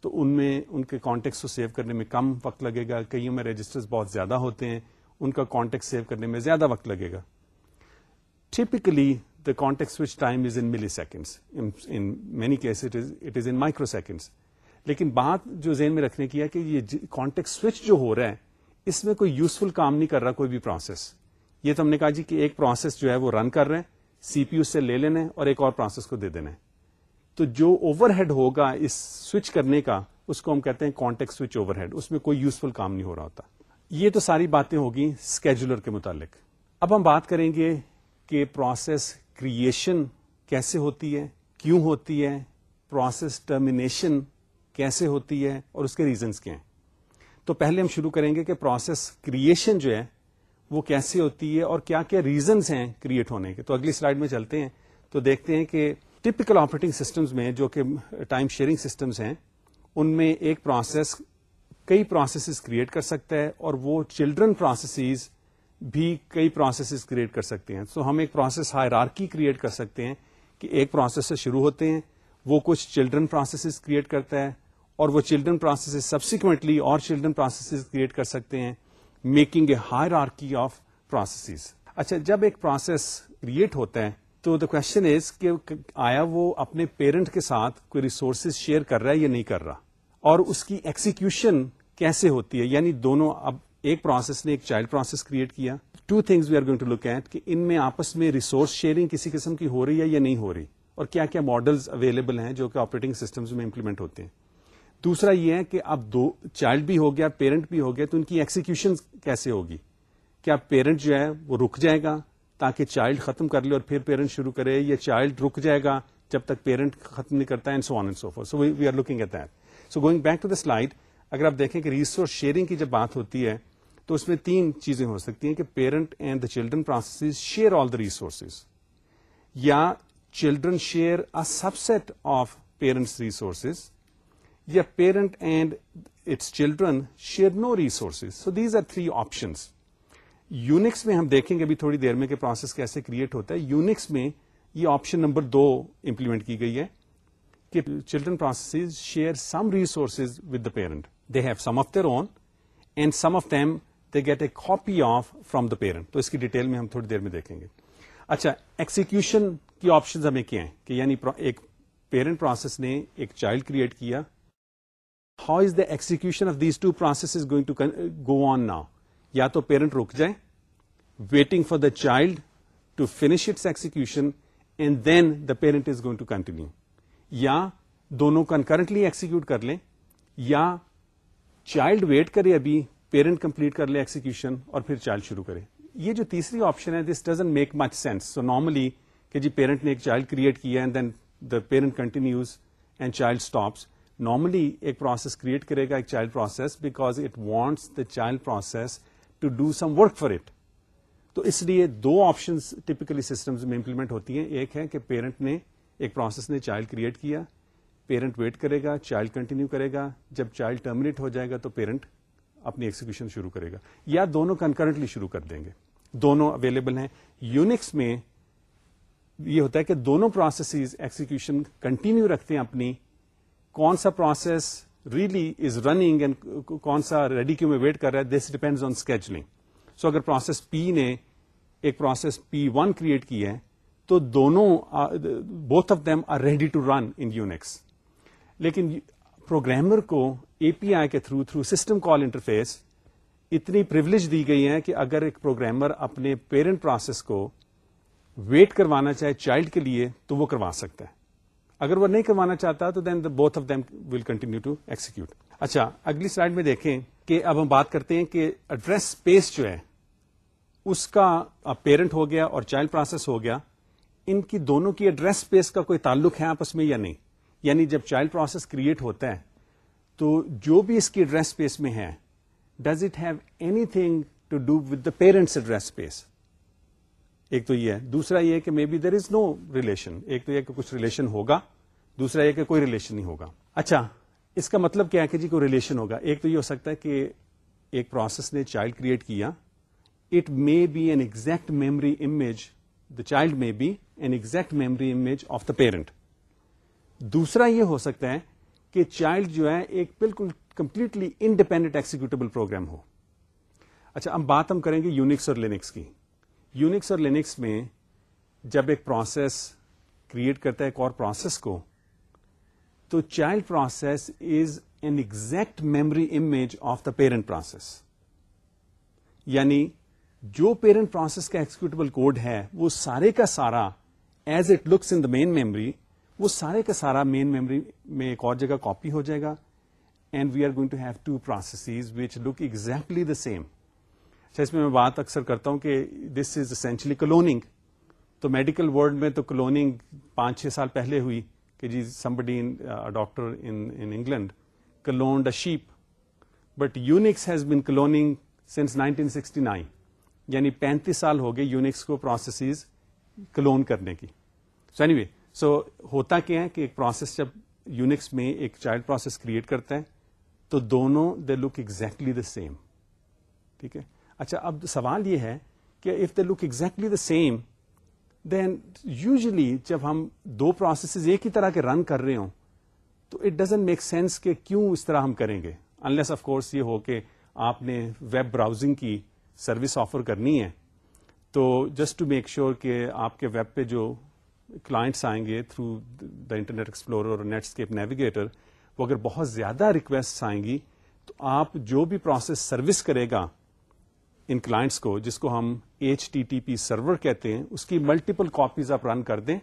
تو ان میں ان کے کانٹیکس کو سیو کرنے میں کم وقت لگے گا کئیوں میں رجسٹر بہت زیادہ ہوتے ہیں ان کا کانٹیکٹ سیو کرنے میں زیادہ وقت لگے گا typically the context switch time is in milliseconds in many case it is in microseconds لیکن بات جو ذہن میں رکھنے کی ہے کہ یہ کانٹیکٹ جی, سوئچ جو ہو رہا ہے اس میں کوئی یوزفل کام نہیں کر رہا کوئی بھی پروسیس یہ تو ہم نے کہا جی کہ ایک پروسیس جو ہے وہ رن کر رہے ہیں سی پی یو سے لے لینے اور ایک اور پروسیس کو دے دینے تو جو اوور ہیڈ ہوگا اس سوئچ کرنے کا اس کو ہم کہتے ہیں کانٹیکٹ سوئچ اوور ہیڈ اس میں کوئی یوزفل کام نہیں ہو رہا ہوتا یہ تو ساری باتیں ہوگی اسکیجولر کے متعلق اب ہم بات کریں گے کہ پروسیس کریشن کیسے ہوتی ہے کیوں ہوتی ہے پروسیس ٹرمینیشن کیسے ہوتی ہے اور اس کے ریزنس کیا ہیں تو پہلے ہم شروع کریں گے کہ پروسیس کریشن جو ہے وہ کیسے ہوتی ہے اور کیا کیا ریزنس ہیں کریٹ ہونے کے تو اگلی سلائڈ میں چلتے ہیں تو دیکھتے ہیں کہ ٹپکل آپریٹنگ سسٹمز میں جو کہ ٹائم شیئرنگ سسٹمز ہیں ان میں ایک پروسیس کئی پروسیسز کریٹ کر سکتا ہے اور وہ چلڈرن پروسیسز بھی کئی پروسیسز کریٹ کر سکتے ہیں سو so, ہم ایک پروسیس ہائر آرکی کریٹ کر سکتے ہیں کہ ایک پروسیس سے شروع ہوتے ہیں وہ کچھ چلڈرن پروسیسز کریٹ کرتا ہے اور وہ چلڈرن پروسیسز سبسیکوینٹلی اور چلڈرن پروسیسز کریٹ کر سکتے ہیں making a hierarchy of processes اچھا جب ایک پروسیس کریٹ ہوتا ہے تو دا کوشچن از کہ آیا وہ اپنے پیرنٹ کے ساتھ کوئی ریسورسز شیئر کر رہا ہے یا نہیں کر رہا اور اس کی ایکسیکیوشن کیسے ہوتی ہے یعنی دونوں اب ایک پروسیس نے ایک چائلڈ پروسیس کریٹ کیا ٹو تھنگس میں آپس میں ریسورس شیئرنگ کسی قسم کی ہو رہی ہے یا نہیں ہو رہی اور کیا کیا ماڈلز اویلیبل ہیں جو کہ آپریٹنگ سسٹمز میں امپلیمنٹ ہوتے ہیں دوسرا یہ ہے کہ اب دو چائلڈ بھی ہو گیا پیرنٹ بھی ہو گیا تو ان کی ایکسیکیوشن کیسے ہوگی کیا پیرنٹ جو ہے وہ رک جائے گا تاکہ چائلڈ ختم کر لے اور پھر پیرنٹ شروع کرے یا چائلڈ رک جائے گا جب تک پیرنٹ ختم نہیں کرتا ہے so we are looking at that so going back to the slide اگر آپ دیکھیں کہ ریسورس شیئرنگ کی جب بات ہوتی ہے تو اس میں تین چیزیں ہو سکتی ہیں کہ parent and the children process share all the resources یا children share a subset of parents resources یا parent and its children share no resources so these are three options Unix میں ہم دیکھیں گے ابھی تھوڑی دیر میں کہ پروسیس کیسے کریٹ ہوتا ہے یونکس میں یہ آپشن نمبر دو امپلیمنٹ کی گئی ہے کہ children process share some resources with the parent they have some of their own and some of them they get a copy of from the parent تو اس کی ڈیٹیل میں ہم تھوڑی دیر میں دیکھیں گے اچھا ایکسیکیوشن کی ہمیں کیا ہیں کہ یعنی ایک پیرنٹ پروسیس نے ایک چائلڈ کریٹ کیا how is the execution of these two process going to go on now یا تو پیرنٹ رک جائیں waiting for the child to finish its execution and then the parent is going to continue یا دونوں concurrently execute کر لیں یا child wait کرے ابھی پیرنٹ کمپلیٹ کر لے ایکسیکیوشن اور پھر چائلڈ شروع کرے یہ جو تیسری آپشن ہے this doesn't make much sense so normally کہ جی پیرنٹ نے ایک چائلڈ کریٹ کیا and then the parent continues and child stops normally ایک پروسیس کریٹ کرے گا ایک child process because it wants the child process to do some work for it تو اس لیے دو آپشنس ٹیپکلی سسٹمز میں امپلیمنٹ ہوتی ہیں ایک ہے کہ پیرنٹ نے ایک پروسیس نے چائلڈ کریٹ کیا پیرنٹ ویٹ کرے گا چائلڈ کنٹینیو کرے گا جب چائلڈ ٹرمنیٹ ہو جائے گا تو پیرنٹ اپنی ایکسیکیوشن شروع کرے گا یا دونوں کنکرنٹلی شروع کر دیں گے دونوں اویلیبل ہیں یونکس میں یہ ہوتا ہے کہ دونوں پروسیس ایکسیکیوشن کنٹینیو رکھتے ہیں اپنی کون سا process really is running and کون سا ریڈی کیو میں ویٹ کر رہا ہے دس ڈیپینڈ آن اسکیچلنگ سو اگر پروسیس پی نے ایک پروسیس پی ون کریٹ کی ہے تو دونوں both of them are ready to run in Unix لیکن پروگرامر کو اے پی آئی کے through through system call interface اتنی پرولیج دی گئی ہے کہ اگر ایک پروگرامر اپنے پیرنٹ پروسیس کو ویٹ کروانا چاہے چائلڈ کے لیے تو وہ کروا سکتا ہے اگر وہ نہیں کروانا چاہتا تو then both of them will continue to execute اچھا اگلی سلائڈ میں دیکھیں کہ اب ہم بات کرتے ہیں کہ ایڈریس اسپیس جو ہے اس کا پیرنٹ ہو گیا اور چائلڈ پروسیس ہو گیا ان کی دونوں کی ایڈریس اسپیس کا کوئی تعلق ہے آپس میں یا نہیں یعنی جب چائلڈ پروسیس کریٹ ہوتا ہے تو جو بھی اس کی ایڈریس اسپیس میں ہے does it have anything to do with parents address space ایک تو یہ ہے دوسرا یہ کہ may be there is know relation ایک تو یہ کہ کچھ ریلیشن ہوگا دوسرا یہ کہ کوئی ریلیشن نہیں ہوگا اچھا اس کا مطلب کیا ہے کہ جی کوئی ریلیشن ہوگا ایک تو یہ ہو سکتا ہے کہ ایک پروسیس نے چائلڈ کریٹ کیا it may be an exact memory image child میں be an exact memory image of the parent دوسرا یہ ہو سکتا ہے کہ چائلڈ جو ہے ایک بالکل کمپلیٹلی انڈیپینڈنٹ ایکسیکیوٹیبل پروگرام ہو اچھا ہم بات کریں گے یونکس اور لینکس کی یونکس اور لینکس میں جب ایک پروسیس کریٹ کرتا ہے ایک اور پروسیس کو تو child process is an exact memory image of the parent process یعنی جو پیرنٹ پروسیس کا ایکسیکیوٹیبل کوڈ ہے وہ سارے کا سارا as it looks in the main memory وہ سارے کا سارا مین میمری میں ایک اور جگہ کاپی ہو جائے گا and we are going to have two processes which look exactly the same اس میں میں بات اکثر کرتا ہوں کہ دس از اسینشلی کلوننگ تو میڈیکل ورلڈ میں تو کلوننگ پانچ چھ سال پہلے ہوئی کہ جی doctor in England cloned a sheep but Unix has been cloning since nineteen یعنی پینتیس سال ہو گئے یونکس کو پروسیسز کلون کرنے کی سو اینی وے سو ہوتا کیا ہے کہ ایک پروسیس جب یونکس میں ایک چائلڈ پروسیس کریٹ کرتا ہے تو دونوں they look exactly the same ٹھیک ہے اچھا اب سوال یہ ہے کہ if they look exactly the same then usually جب ہم دو پروسیسز ایک ہی طرح کے رن کر رہے ہوں تو اٹ ڈزن میک سینس کہ کیوں اس طرح ہم کریں گے انلیس آف کورس یہ ہو کہ آپ نے ویب براؤزنگ کی سروس آفر کرنی ہے تو جسٹ ٹو میک شیور کہ آپ کے ویب پہ جو کلائنٹس آئیں گے تھرو دا انٹرنیٹ ایکسپلورر اور نیٹسکیپ نیویگیٹر وہ اگر بہت زیادہ ریکویسٹ آئیں گی تو آپ جو بھی پروسیس سروس کرے گا ان کلائنٹس کو جس کو ہم H T T P server کہتے ہیں اس کی ملٹیپل کاپیز آپ رن کر دیں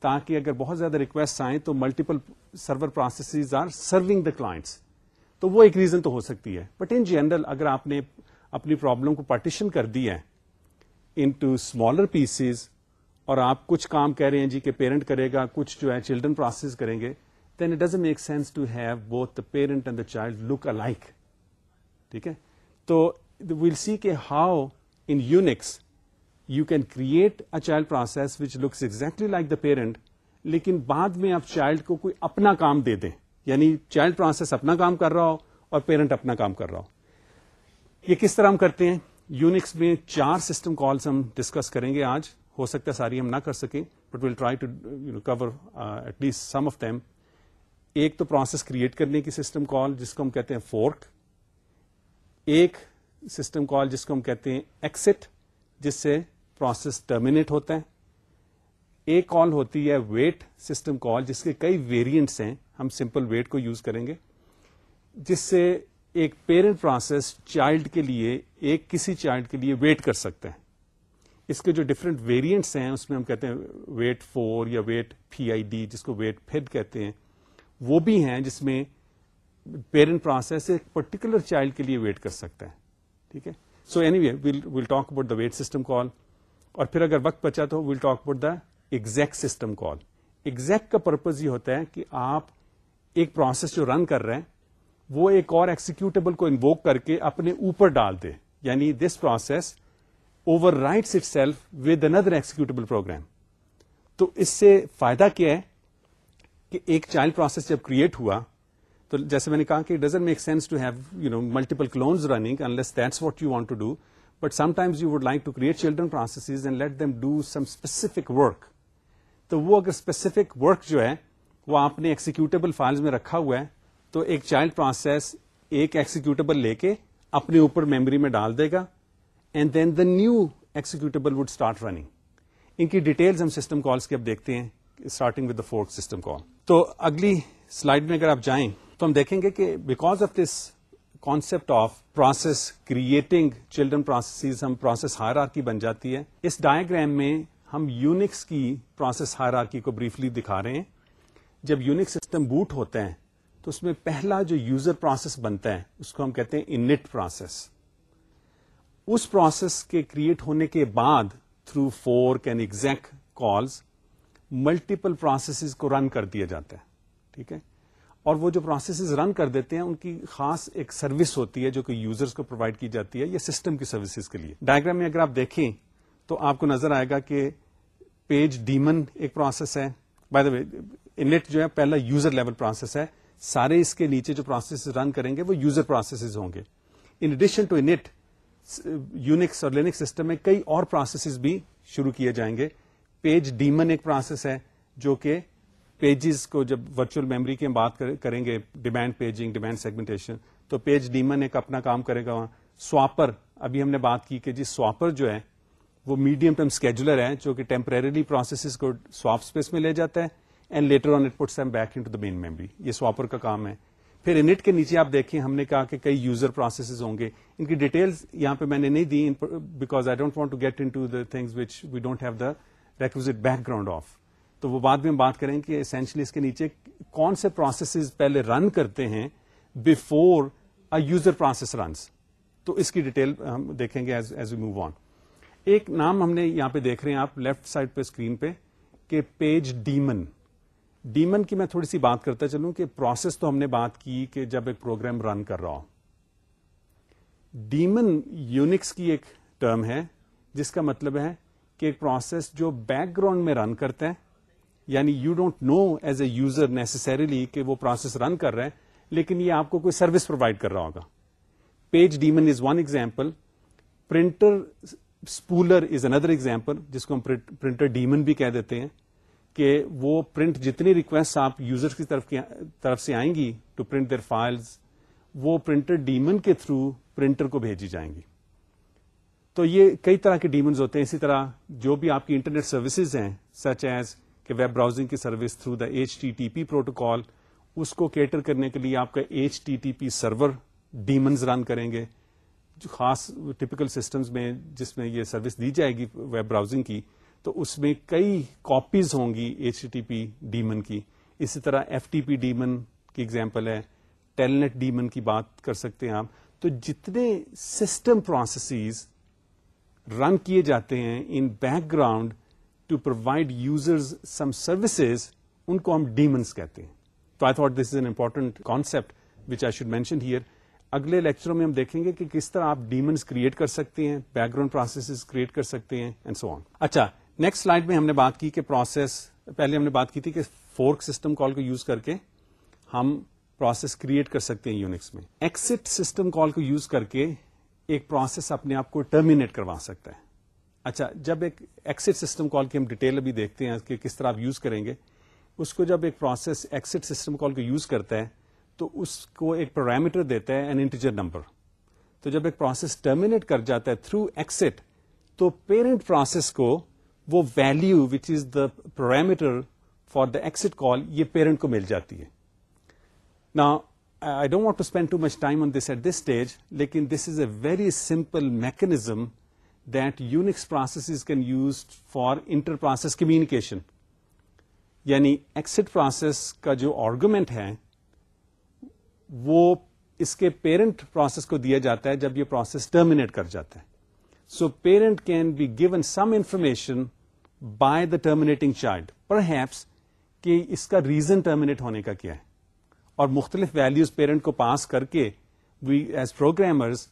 تاکہ اگر بہت زیادہ ریکویسٹ آئیں تو multiple server processes are serving the clients تو وہ ایک ریزن تو ہو سکتی ہے بٹ ان جنرل اگر آپ نے اپنی پرابلم کو پارٹیشن کر دیا ہے ان ٹو اسمالر پیسز اور آپ کچھ کام کہہ رہے ہیں جی کہ پیرنٹ کرے گا کچھ جو ہے چلڈرن پروسیس کریں گے then it does a make sense to have both the parent and the child look alike ٹھیک ہے تو ویل سی کے how in Unix you can create a child process which looks exactly like the parent لیکن بعد میں آپ child کو کوئی اپنا کام دے دیں یعنی چائلڈ پروسیس اپنا کام کر رہا ہو اور پیرنٹ اپنا کام کر رہا ہو یہ کس طرح ہم کرتے ہیں یونکس میں چار سسٹم کالس ہم ڈسکس کریں گے آج ہو سکتا ہے ساری ہم نہ کر سکیں but we'll try to recover at least some of time ایک تو پروسیس کریٹ کرنے کی سسٹم کال جس کو ہم کہتے ہیں فورک ایک سسٹم کال جس کو ہم کہتے ہیں ایکسٹ جس سے پروسیس ٹرمینیٹ ہوتا ہے ایک کال ہوتی ہے ویٹ سسٹم کال جس کے کئی ویریئنٹس ہیں ہم سمپل ویٹ کو یوز کریں گے جس سے ایک پیرنٹ پروسیس چائلڈ کے لیے ایک کسی چائلڈ کے لیے ویٹ کر سکتے ہیں اس کے جو ڈفرینٹ ویریئنٹس ہیں اس میں ہم کہتے ہیں ویٹ فور یا ویٹ پی آئی ڈی جس کو ویٹ فیڈ کہتے ہیں وہ بھی ہیں جس میں پیرنٹ پروسیس ایک پرٹیکولر چائلڈ کے لیے ویٹ کر سکتے ہیں ٹھیک ہے so anyway we'll we'll talk about the wait system call اور پھر اگر وقت بچا تو we'll talk about the exec system call exec کا پرپز یہ ہوتا ہے کہ آپ ایک پروسیس جو رن کر رہے ہیں وہ ایک اور ایکسیکیوٹیبل کو انووک کر کے اپنے اوپر ڈال دے یعنی this process overwrites itself with another executable program تو اس سے فائدہ کیا ہے کہ ایک چائلڈ پروسیس جب کریٹ ہوا تو جیسے میں نے کہا کہ doesn't make sense to have you know multiple clones running unless that's what you want to do but sometimes you would like to create children process and let them do some specific work تو وہ اگر specific work جو ہے وہ آپ نے executable files میں رکھا ہوا ہے تو ایک چائلڈ پروسیس ایک ایکسیکیوٹیبل لے کے اپنے اوپر میموری میں ڈال دے گا and then the new executable would start running ان کی ڈیٹیلز ہم سسٹم کالس کی اب دیکھتے ہیں starting with the fourth system call تو اگلی سلائڈ میں اگر آپ جائیں تو ہم دیکھیں گے کہ because of this concept of process creating children process process hierarchy بن جاتی ہے اس ڈائگرام میں ہم یونکس کی پروسیس ہائر آر کی کو بریفلی دکھا رہے ہیں جب یونک سسٹم بوٹ ہوتے ہیں تو اس میں پہلا جو یوزر پروسیس بنتا ہے اس کو ہم کہتے ہیں انٹ پروسیس اس پروسیس کے کریٹ ہونے کے بعد through fork can exec calls multiple processes کو رن کر دیا جاتا ہے ٹھیک ہے اور وہ جو پروسیسز رن کر دیتے ہیں ان کی خاص ایک سروس ہوتی ہے جو کہ یوزرز کو پرووائڈ کی جاتی ہے یا سسٹم کی سروسز کے لیے ڈائگرام میں اگر آپ دیکھیں تو آپ کو نظر آئے گا کہ پیج ڈیمن ایک پروسیس ہے بائی دا وے انٹ جو ہے پہلا یوزر لیول پروسیس ہے سارے اس کے نیچے جو پروسیس رن کریں گے وہ یوزر پروسیسز ہوں گے ان ٹو انٹ یونکس اور لینکس سسٹم میں کئی اور پروسیسز بھی شروع کیے جائیں گے پیج ڈیمن ایک پروسیس ہے جو کہ پیجز کو جب ورچوئل میموری کی ہم بات کریں گے ڈیمانڈ پیجنگ ڈیمانڈ سیگمنٹیشن تو پیج ڈیمن ایک اپنا کام کرے گا وہاں سواپر ابھی ہم نے بات کی کہ جی سواپر جو ہے وہ میڈیم ٹرم اسکیجولر ہے جو کہ ٹیمپرریلی پروسیسز کو سواپ اسپیس میں لے جاتا ہے and later on it puts back in main memory یہ سواپر کا کام ہے پھر انٹ کے نیچے آپ دیکھیں ہم نے کہا کہ کئی یوزر پروسیسز ہوں گے ان کی یہاں پہ میں نے نہیں دی because I don't don't want to get in which we have the background of تو وہ بعد میں بات کریں کہ اسینشلی اس کے نیچے کون سے پروسیسز پہلے رن کرتے ہیں before a user process runs تو اس کی ڈیٹیل ہم دیکھیں گے ایز وی موو آن ایک نام ہم نے یہاں پہ دیکھ رہے ہیں آپ لیفٹ سائڈ پہ اسکرین پہ کہ پیج ڈیمن ڈیمن کی میں تھوڑی سی بات کرتا چلوں کہ پروسیس تو ہم نے بات کی کہ جب ایک پروگرام رن کر رہا ہو ڈیمن یونکس کی ایک ٹرم ہے جس کا مطلب ہے کہ ایک پروسیس جو بیک گراؤنڈ میں رن کرتا ہے یعنی you don't know as a user necessarily کہ وہ پروسیس رن کر رہے ہیں لیکن یہ آپ کو کوئی سروس پرووائڈ کر رہا ہوگا page daemon is one example printer spooler is another example جس کو ہم پرنٹر ڈیمن بھی کہہ دیتے ہیں کہ وہ پرنٹ جتنی ریکویسٹ آپ یوزر کی طرف کی طرف سے آئیں گی ٹو پرنٹ دیر فائلز وہ پرنٹر ڈیمن کے تھرو پرنٹر کو بھیجی جائیں گی تو یہ کئی طرح کے ڈیمنز ہوتے ہیں اسی طرح جو بھی آپ کی انٹرنیٹ سروسز ہیں سچ ایز کہ ویب براؤزنگ کی service through the H T T P protocol اس کو کیٹر کرنے کے لیے آپ کا H T T P server daemons run کریں گے جو خاص ٹپکل سسٹمز میں جس میں یہ سروس دی جائے گی ویب براؤزنگ کی تو اس میں کئی کاپیز ہوں گی ایچ ٹی پی ڈیمن کی اسی طرح ایف ٹی پی ڈیمن کی ایگزامپل ہے ٹیلنٹ ڈیمن کی بات کر سکتے ہیں آپ تو جتنے سسٹم پروسیسز رن کیے جاتے ہیں in background to provide users some services ان کو ہم ڈیمنس کہتے ہیں تو I thought this is an important concept which I should mention here اگلے لیکچروں میں ہم دیکھیں گے کہ کس طرح آپ ڈیمنس کریٹ کر سکتے ہیں بیک گراؤنڈ پروسیسز کریٹ کر سکتے ہیں اینڈ سو آن اچھا نیکسٹ سلائڈ میں ہم نے بات کی کہ پروسیس پہلے ہم نے بات کی تھی کہ فورک سسٹم کال کو یوز کر کے ہم پروسیس کریٹ کر سکتے ہیں یونکس میں ایکسٹ سسٹم کال کو یوز کر کے ایک پروسیس اپنے آپ کو ٹرمینیٹ کروا سکتا ہے اچھا جب ایکسٹ سسٹم کال کی ہم ڈیٹیل ابھی دیکھتے ہیں کہ کس طرح آپ یوز کریں گے اس کو جب ایک پروسیس ایکسٹ سسٹم کال کو یوز کرتا ہے تو اس کو ایک پیرامیٹر دیتا ہے این انٹیجر نمبر تو جب ایک پروسیس ٹرمینیٹ کر جاتا ہے تھرو ایکسٹ تو پیرنٹ پروسیس کو وہ value which is the parameter for دا ایکسٹ کال یہ پیرنٹ کو مل جاتی ہے نا I don't want to spend too much time on this at this stage لیکن this is a very simple mechanism that Unix process can use for inter process communication یعنی exit process کا جو argument ہے وہ اس کے parent process کو دیا جاتا ہے جب یہ پروسیس ٹرمینیٹ کر جاتا ہے so parent can be given some information by the terminating child per heaps کہ اس کا ریزن ٹرمینیٹ ہونے کا کیا ہے اور مختلف ویلوز پیرنٹ کو پاس کر کے we as programmers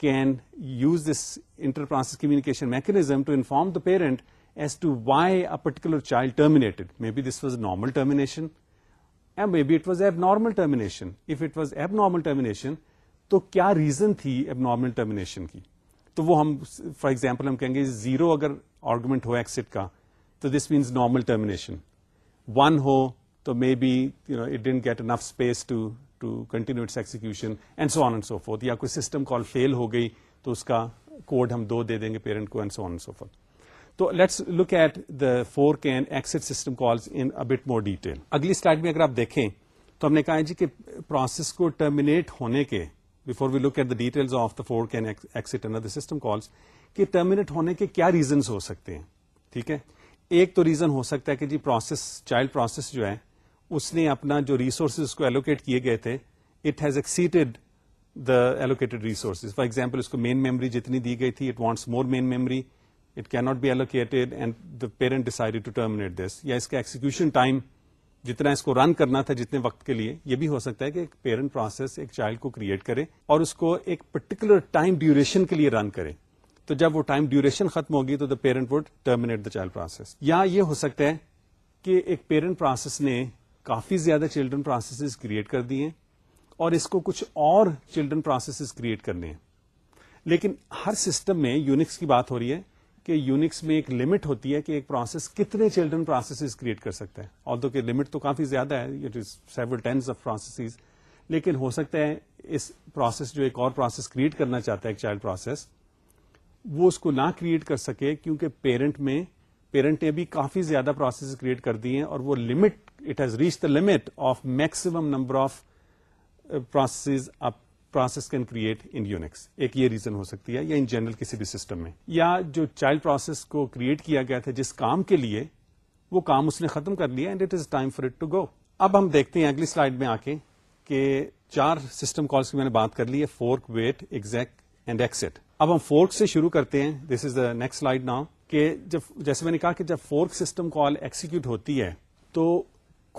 can use this inter communication mechanism to inform the parent as to why particular child terminated maybe this was a normal termination it was normal termination تو کیا reason تھی ایب normal termination کی تو وہ ہم for example ہم کہیں گے زیرو اگر آرگومنٹ ہو ایکسٹ کا تو this means normal termination one ہو تو maybe you know it didn't get enough space to to continue its execution یا کوئی سسٹم کال فیل ہو گئی تو اس کا کوڈ ہم دو دے دیں گے پیرنٹ کو and so on and so forth تو let's look at the fork can exit system calls in but more detail اگلی اسٹارٹ میں اگر آپ دیکھیں تو ہم نے کہا جی کہ پروسیس کو ٹرمینیٹ ہونے کے before we look at the detail of the fork can exit system calls کہ ٹرمینیٹ ہونے کے کیا ریزنس ہو سکتے ہیں ٹھیک ہے ایک تو ریزن ہو سکتا ہے کہ جی پروسیس چائلڈ پروسیس جو ہے اس نے اپنا جو ریسورسز کو ایلوکیٹ کیے گئے تھے it has the allocated resources for example اس کو مین میموری جتنی دی گئی تھی it wants more main memory it کی not be allocated and the parent decide to terminate this یا اس کا ایکسیکیوشن ٹائم جتنا اس کو رن کرنا تھا جتنے وقت کے لیے یہ بھی ہو سکتا ہے کہ ایک پیرنٹ پروسیس ایک چائلڈ کو کریٹ کرے اور اس کو ایک پرٹیکولر ٹائم ڈیوریشن کے لیے رن کرے تو جب وہ ٹائم ڈیوریشن ختم ہوگی تو the parent would terminate the child process یا یہ ہو سکتا ہے کہ ایک پیرنٹ پروسیس نے کافی زیادہ چلڈرن پروسیسز کریٹ کر دی ہیں اور اس کو کچھ اور چلڈرن پروسیسز کریٹ کرنے ہیں لیکن ہر سسٹم میں یونکس کی بات ہو رہی ہے کہ یونکس میں ایک لمٹ ہوتی ہے کہ ایک پروسیس کتنے چلڈرن پروسیسز کریٹ کر سکتا ہے اور تو کہ لمٹ تو کافی زیادہ ہے ٹینس آف لیکن ہو سکتا ہے اس پروسیس جو ایک اور پروسیس کریٹ کرنا چاہتا ہے ایک چائلڈ پروسیس وہ اس کو نہ کریٹ کر سکے کیونکہ پیرنٹ میں پیرنٹ نے بھی کافی زیادہ پروسیس کریٹ کر دی ہیں اور وہ limit it has reach the limit of maximum number of process can create in Unix ایک یہ ریزن ہو سکتی ہے یا ان جنرل کسی بھی سسٹم میں یا جو چائلڈ پروسیس کو کریٹ کیا گیا تھا جس کام کے لیے وہ کام اس نے ختم کر لیا and it is time for it to go اب ہم دیکھتے ہیں اگلی سلائڈ میں آ کے کہ چار سسٹم کالس کی میں نے بات کر لی ہے fork wait exec and exit اب ہم فورک سے شروع کرتے ہیں this is the next slide now کہ جب جیسے میں نے کہا کہ جب فورک سسٹم کال ایکسیکیوٹ ہوتی ہے تو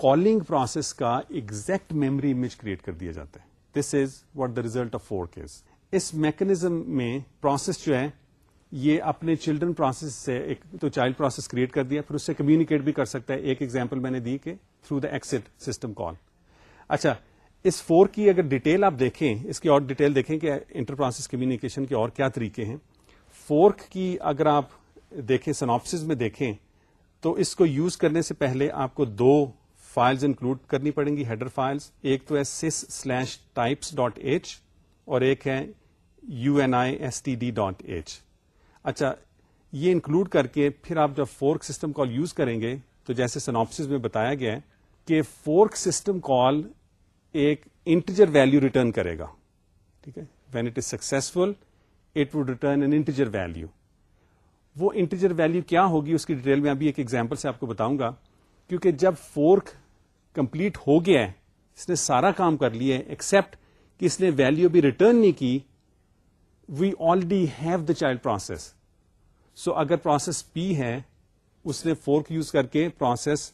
کالنگ پروسیس کا ایکزیکٹ میمری امیج کریٹ کر دیا جاتا ہے this is what the result of fork is us mechanism میں پروسیس جو ہے یہ اپنے چلڈرن پروسیس سے ایک تو چائلڈ پروسیس کریٹ کر دیا پھر اس سے کمیونیکیٹ بھی کر سکتا ہے ایک ایگزامپل میں نے دی کہ تھرو دا ایکسٹ سسٹم کال اچھا اس فور کی اگر ڈیٹیل آپ دیکھیں اس کی اور ڈیٹیل دیکھیں کہ پروسیس کمیونیکیشن کے اور کیا طریقے ہیں فورک کی اگر آپ دیکھیں سنوپسز میں دیکھیں تو اس کو یوز کرنے سے پہلے آپ کو دو فائلز انکلوڈ کرنی پڑیں گی ہیڈر فائلز ایک تو ہے sys slash types dot H اور ایک ہے U N I S T D dot H اچھا یہ انکلوڈ کر کے پھر آپ جب فورک سسٹم کال یوز کریں گے تو جیسے سناپسز میں بتایا گیا ہے کہ فورک سسٹم کال ایک انٹیجر ویلو ریٹرن کرے گا ٹھیک ہے when it is successful it would return an integer value وہ انٹیجر ویلو کیا ہوگی اس کی ڈیٹیل میں ابھی ایک ایگزامپل سے آپ کو بتاؤں گا کیونکہ جب فورک کمپلیٹ ہو گیا ہے اس نے سارا کام کر لیا ہے ایکسپٹ کہ اس نے ویلو بھی ریٹرن نہیں کی we already have the child process so اگر پروسیس پی ہے اس نے فورک یوز کر کے پروسیس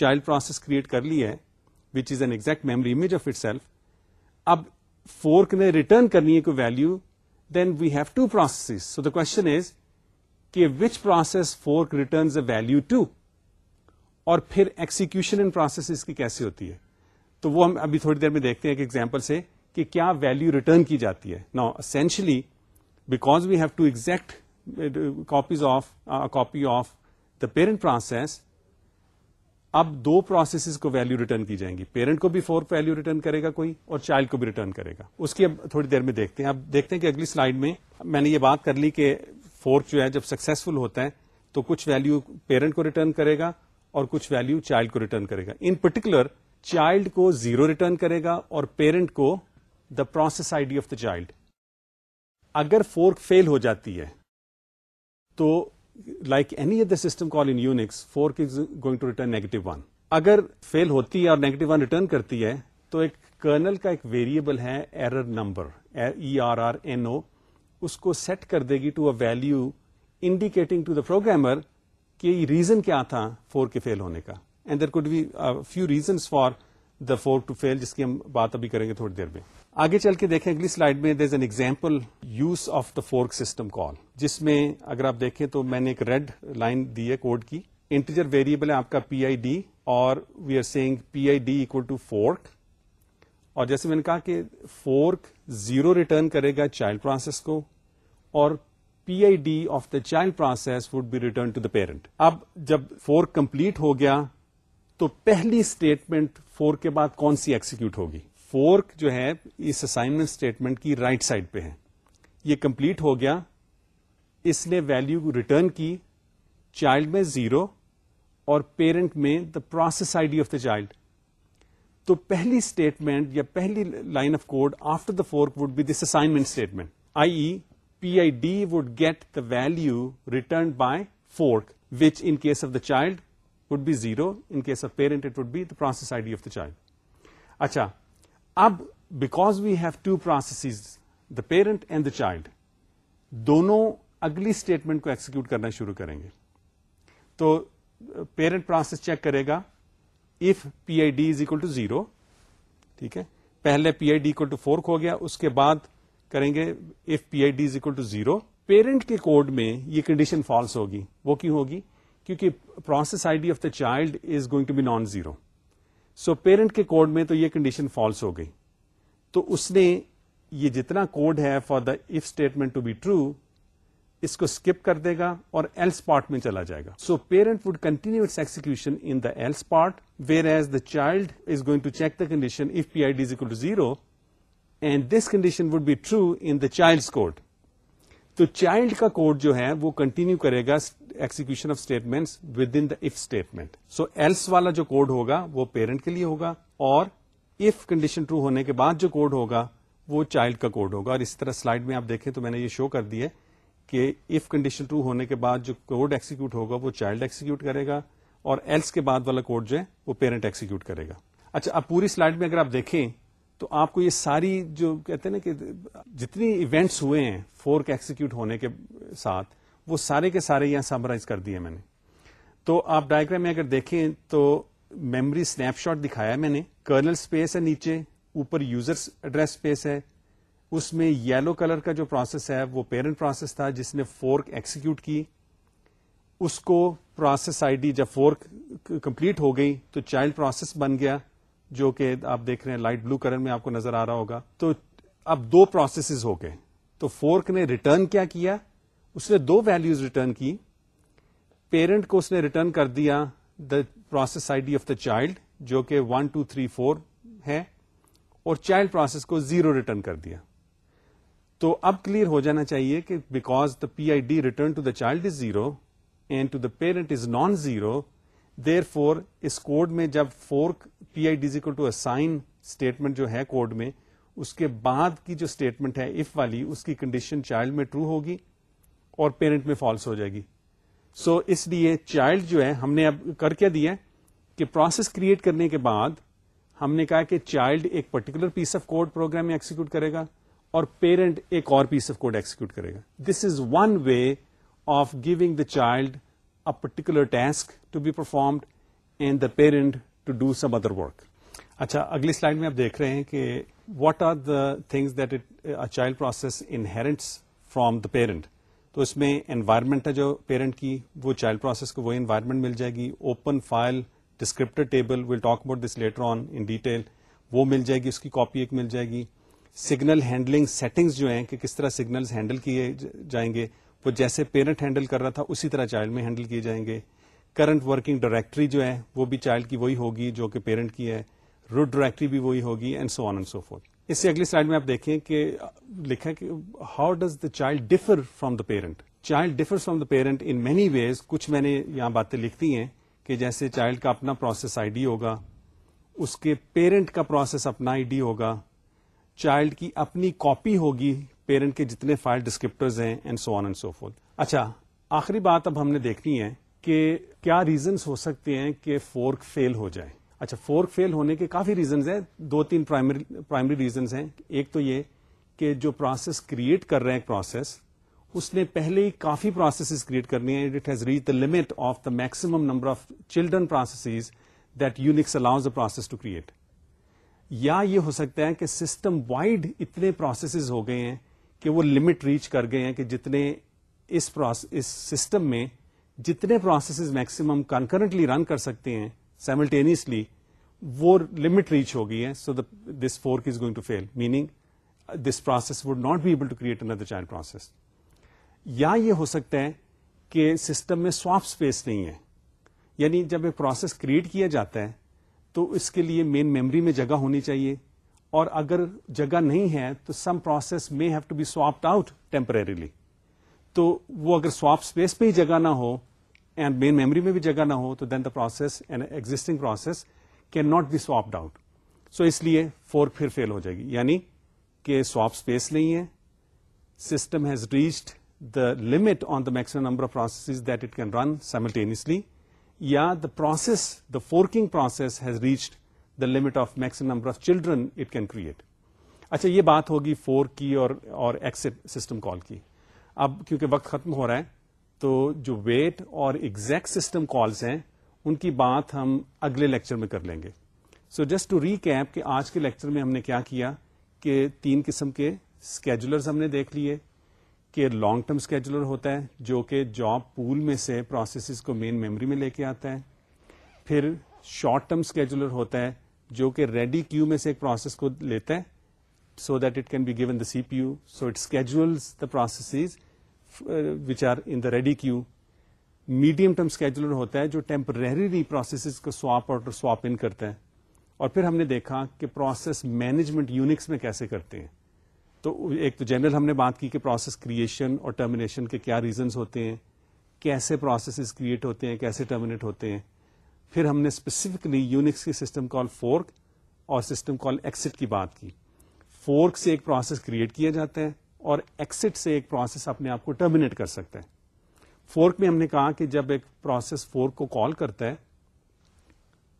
چائلڈ پروسیس کریٹ کر لی ہے which is an exact memory image of itself اب فورک نے ریٹرن کرنی ہے کوئی value then we have two process so the question is کہ which process fork returns a value to اور پھر ایکسیکیوشن ان پروسیس اس کی کیسے ہوتی ہے تو وہ ہم ابھی تھوڑی دیر میں دیکھتے ہیں ایک ایگزامپل سے کہ کیا ویلو ریٹرن کی جاتی ہے نا essentially because we have two exact copies of copy of the parent process اب دو پروسیسز کو ویلو ریٹرن کی جائیں گی پیرنٹ کو بھی فور ویلو ریٹرن کرے گا کوئی اور چائلڈ کو بھی ریٹرن کرے گا اس کی اب تھوڑی دیر میں دیکھتے ہیں اب دیکھتے ہیں کہ اگلی سلائیڈ میں میں نے یہ بات کر لی کہ فور جو ہے جب سکسیسفل ہوتا ہے تو کچھ ویلو پیرنٹ کو ریٹرن کرے گا اور کچھ ویلو چائلڈ کو ریٹرن کرے گا ان پرٹیکولر چائلڈ کو زیرو ریٹرن کرے گا اور پیرنٹ کو the process ID of the the child اگر فورک فیل ہو جاتی ہے تو like any other system call in Unix fork کی going to return negative one اگر فیل ہوتی ہے اور نیگیٹو ون ریٹرن کرتی ہے تو ایک کرنل کا ایک ویریبل ہے error number E R R N O اس کو سیٹ کر دے گی to a value indicating to the programmer کہ ریزن کیا تھا فور کے فیل ہونے کا and there could be few reasons for the fork to fail جس کی ہم بات ابھی کریں گے تھوڑی دیر میں آگے چل کے دیکھیں اگلی سلائڈ میں an example use of the fork system call جس میں اگر آپ دیکھیں تو میں نے ایک ریڈ لائن دی ہے کوڈ کی انٹیجر ویریبل ہے آپ کا پی آئی ڈی اور we are seeing P I D equal to fork اور جیسے میں نے کہا کہ فورک زیرو ریٹرن کرے گا چائلڈ پروسیس کو اور P I D of the child process would be return to the parent اب جب فورک کمپلیٹ ہو گیا تو پہلی اسٹیٹمنٹ فور کے بعد کون سی ایکسیکیوٹ ہوگی فورک جو ہے اس اسائنمنٹ اسٹیٹمنٹ کی رائٹ right سائڈ پہ ہے یہ کمپلیٹ ہو گیا اس نے ویلو ریٹرن کی چائلڈ میں زیرو اور پیرنٹ میں the process ID of the the child تو پہلی اسٹیٹمنٹ یا پہلی line of code after the fork would be this assignment statement I E P I D would get the value return by fork in case of the child be zeros of parent it we the process ID of the the child اچھا اب back we have to process the parent and the child دونوں اگلی statement کو execute کرنا شروع کریں گے تو پیرنٹ پروسیس چیک کرے گا زیرو ٹھیک ہے پہلے P I D equal to four کھو گیا اس کے بعد کریں گے if P I dual to zero parent کے کوڈ میں یہ کنڈیشن فالس ہوگی وہ کیوں ہوگی کیونکہ process I D of the child is going to be non zero so parent کے کوڈ میں تو یہ کنڈیشن فالس ہو گئی تو اس نے یہ جتنا کوڈ ہے for the if statement to be true اس کو اسکپ کر دے گا اور ایلس پارٹ میں چلا جائے گا so parent would continue its execution in the else part where as the child is going to check the condition if P I D is equal to zero and this condition would be true in the child code تو child کا code جو ہے وہ continue کرے گا execution of statements with in the if statement so else والا جو code ہوگا وہ پیرنٹ کے لیے ہوگا اور اف کنڈیشن ٹرو ہونے کے بعد جو کوڈ ہوگا وہ چائلڈ کا کوڈ ہوگا اور اس طرح سلائڈ میں آپ دیکھیں تو میں نے یہ شو کر دی ہے کہ اف کنڈیشن ٹرو ہونے کے بعد جو کوڈ ایکسیکیوٹ ہوگا وہ چائلڈ ایکسیکیوٹ کرے گا اور ایلس کے بعد والا کوڈ جو ہے وہ پیرنٹ ایکسیکیوٹ کرے گا اچھا اب پوری سلائڈ میں اگر آپ دیکھیں تو آپ کو یہ ساری جو کہتے ہیں نا کہ جتنی ایونٹس ہوئے ہیں فورک ایکسیکیوٹ ہونے کے ساتھ وہ سارے کے سارے یہاں سمرائز کر دیے میں نے تو آپ ڈائگرام میں اگر دیکھیں تو میموری اسنیپ شاٹ دکھایا میں نے کرنل ہے نیچے اوپر یوزرس میں یلو کلر کا جو پروسیس ہے وہ پیرنٹ پروسیس تھا جس نے فورک ایکسیکیوٹ کی اس کو پروسیس آئی ڈی جب فورک کمپلیٹ ہو گئی تو چائلڈ پروسیس بن گیا جو کہ آپ دیکھ رہے ہیں لائٹ بلو کلر میں آپ کو نظر آ رہا ہوگا تو اب دو پروسیسز ہو گئے تو فورک نے ریٹرن کیا کیا اس نے دو ویلوز ریٹرن کی پیرنٹ کو اس نے ریٹرن کر دیا the process ID of the the child جو کہ ون ٹو تھری فور ہے اور چائلڈ پروسیس کو زیرو ریٹرن کر دیا تو اب کلیئر ہو جانا چاہیے کہ because the P I D return to the child is zero and to the parent is non zero therefore us code میں جب fork P I Ds equal to assign statement جو ہے کوڈ میں اس کے بعد کی جو اسٹیٹمنٹ ہے اف والی اس کی کنڈیشن چائلڈ میں ٹرو ہوگی اور پیرنٹ میں فالس ہو جائے گی سو so, اس لیے چائلڈ جو ہے ہم نے اب کر کے دیا کہ پروسیس کریٹ کرنے کے بعد ہم نے کہا کہ چائلڈ ایک particular piece of code program میں ایکسیکیوٹ کرے گا اور پیرنٹ ایک اور پیس آف کوڈ ایکسیکیوٹ کرے گا this is one way of giving the child a particular task to be performed and the parent to do some other work اچھا اگلی slide میں آپ دیکھ رہے ہیں کہ what are the things that it child process inherits from the parent اس میں environment ہے جو پیرنٹ کی وہ چائلڈ پروسیس کو وہی انوائرمنٹ مل جائے گی open file descriptor table will talk about this later on in detail وہ مل جائے گی اس کی کاپی ایک مل جائے گی سگنل ہینڈلنگ سیٹنگز جو ہیں کہ کس طرح سگنلز ہینڈل کیے جائیں گے وہ جیسے پیرنٹ ہینڈل کر رہا تھا اسی طرح چائلڈ میں ہینڈل کیے جائیں گے کرنٹ ورکنگ ڈائریکٹری جو ہے وہ بھی چائلڈ کی وہی ہوگی جو کہ پیرنٹ کی ہے روڈ ڈائریکٹری بھی وہی ہوگی and so on and so forth اس سے اگلی سلائڈ میں آپ دیکھیں کہ لکھا کہ how does the child differ from the parent child differ from the parent in many ways کچھ میں نے یہاں باتیں لکھتی ہیں کہ جیسے چائلڈ کا اپنا پروسیس آئی ڈی ہوگا اس کے پیرنٹ کا پروسیس اپنا آئی ڈی ہوگا چائلڈ کی اپنی کاپی ہوگی پیرنٹ کے جتنے فائل ڈسکرپٹرز ہیں and and so so on forth اچھا آخری بات اب ہم نے دیکھنی ہے کہ کیا ریزنس ہو سکتے ہیں کہ فورک فیل ہو جائے اچھا فورک فیل ہونے کے کافی ریزنز ہیں دو تین پرائمری ریزنز ہیں ایک تو یہ کہ جو پروسیس کریٹ کر رہے ہیں پروسیس اس نے پہلے ہی کافی پروسیسز کریٹ کرنی ہے limit of the maximum number of children processes that Unix allows a process to create یا یہ ہو سکتا ہے کہ سسٹم وائڈ اتنے پروسیسز ہو گئے ہیں کہ وہ لمٹ ریچ کر گئے ہیں کہ جتنے اس سسٹم میں جتنے پروسیسز میکسیمم کنکرنٹلی رن کر سکتے ہیں سائملٹینیسلی وہ لمٹ ریچ ہو گئی ہے so this fork is going to fail meaning this process would not be able to create another child process یا یہ ہو سکتا ہے کہ سسٹم میں سوفٹ اسپیس نہیں ہے یعنی جب ایک پروسیس کریٹ کیا جاتا ہے تو اس کے لیے مین میموری میں جگہ ہونی چاہیے اور اگر جگہ نہیں ہے تو some process may have to be swapped out temporarily تو وہ اگر سواپ اسپیس پہ ہی جگہ نہ ہو اینڈ مین میموری میں بھی جگہ نہ ہو تو then the process and existing process can not be swapped out so اس لیے فور پھر فیل ہو جائے گی یعنی کہ سواپ اسپیس نہیں ہے system has reached the limit on the maximum number of that it can run simultaneously the process the forking process has reached the limit of maximum number of children it can create اچھا یہ بات ہوگی four کی اور ایکسٹ system call کی اب کیونکہ وقت ختم ہو رہا ہے تو جو ویٹ اور ایگزیکٹ سسٹم کالس ہیں ان کی بات ہم اگلے لیکچر میں کر لیں گے سو جسٹ ٹو ریکیپ کہ آج کے لیکچر میں ہم نے کیا کیا کہ تین قسم کے اسکیجولرز ہم نے دیکھ لیے کہ لانگ ٹرم اسکیجولر ہوتا ہے جو کہ جاب پول میں سے پروسیسز کو مین میموری میں لے کے آتا ہے پھر شارٹ ٹرم اسکیجولر ہوتا ہے جو کہ ریڈی کیو میں سے ایک پروسیس کو لیتا ہے so that it can be given the C P U so it schedules the processes which are in the ready queue medium term scheduler ہوتا ہے جو ٹیمپرری پروسیسز کو سواپ آؤٹ اور سواپ ان کرتا ہے اور پھر ہم نے دیکھا کہ پروسیس مینجمنٹ یونکس میں کیسے کرتے ہیں تو ایک تو جنرل ہم نے بات کی کہ پروسیس کریشن اور ٹرمینیشن کے کیا ریزنس ہوتے ہیں کیسے پروسیسز کریٹ ہوتے ہیں کیسے ٹرمینیٹ ہوتے ہیں پھر ہم نے اسپیسیفکلی سسٹم کال فورک اور سسٹم کال ایکسٹ کی بات کی فورک سے ایک پروسیس کریٹ کیا جاتا ہے اور ایکسٹ سے ایک پروسیس اپنے آپ کو ٹرمینیٹ کر سکتے ہیں فورک میں ہم نے کہا کہ جب ایک پروسیس فورک کو کال کرتا ہے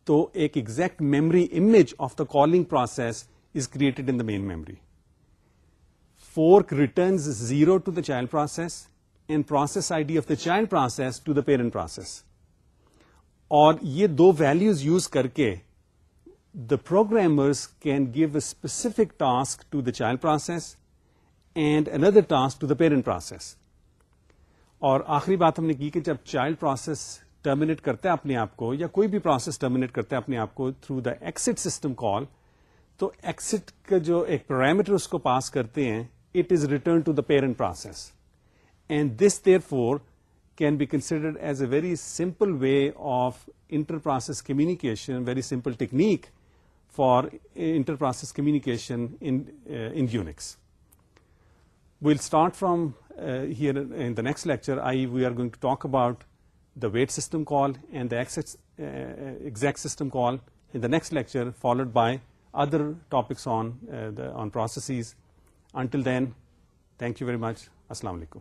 تو ایک exact memory image of the calling process is created in the main memory fork returns zero to the child process and process I D of the child process to the parent process اور یہ دو values use کر کے the programmers can give a specific task to the child process and another task to the parent process اور آخری بات ہم نے کی کہ جب چائلڈ پروسیس ٹرمینیٹ کرتا ہے اپنے آپ کو یا کوئی بھی پروسیس ٹرمینیٹ کرتا ہے اپنے آپ کو تھرو دا ایکسٹ سسٹم کال تو ایکسٹ کا جو ایک پیرامیٹر اس کو پاس کرتے ہیں it is return to the parent process and this therefore can be considered as a very simple way of inter process communication very simple technique for inter process communication in Unix We'll start from uh, here in the next lecture. We are going to talk about the weight system call and the uh, exact system call in the next lecture, followed by other topics on uh, processes. Until then, thank you very much. Assalamu alaikum.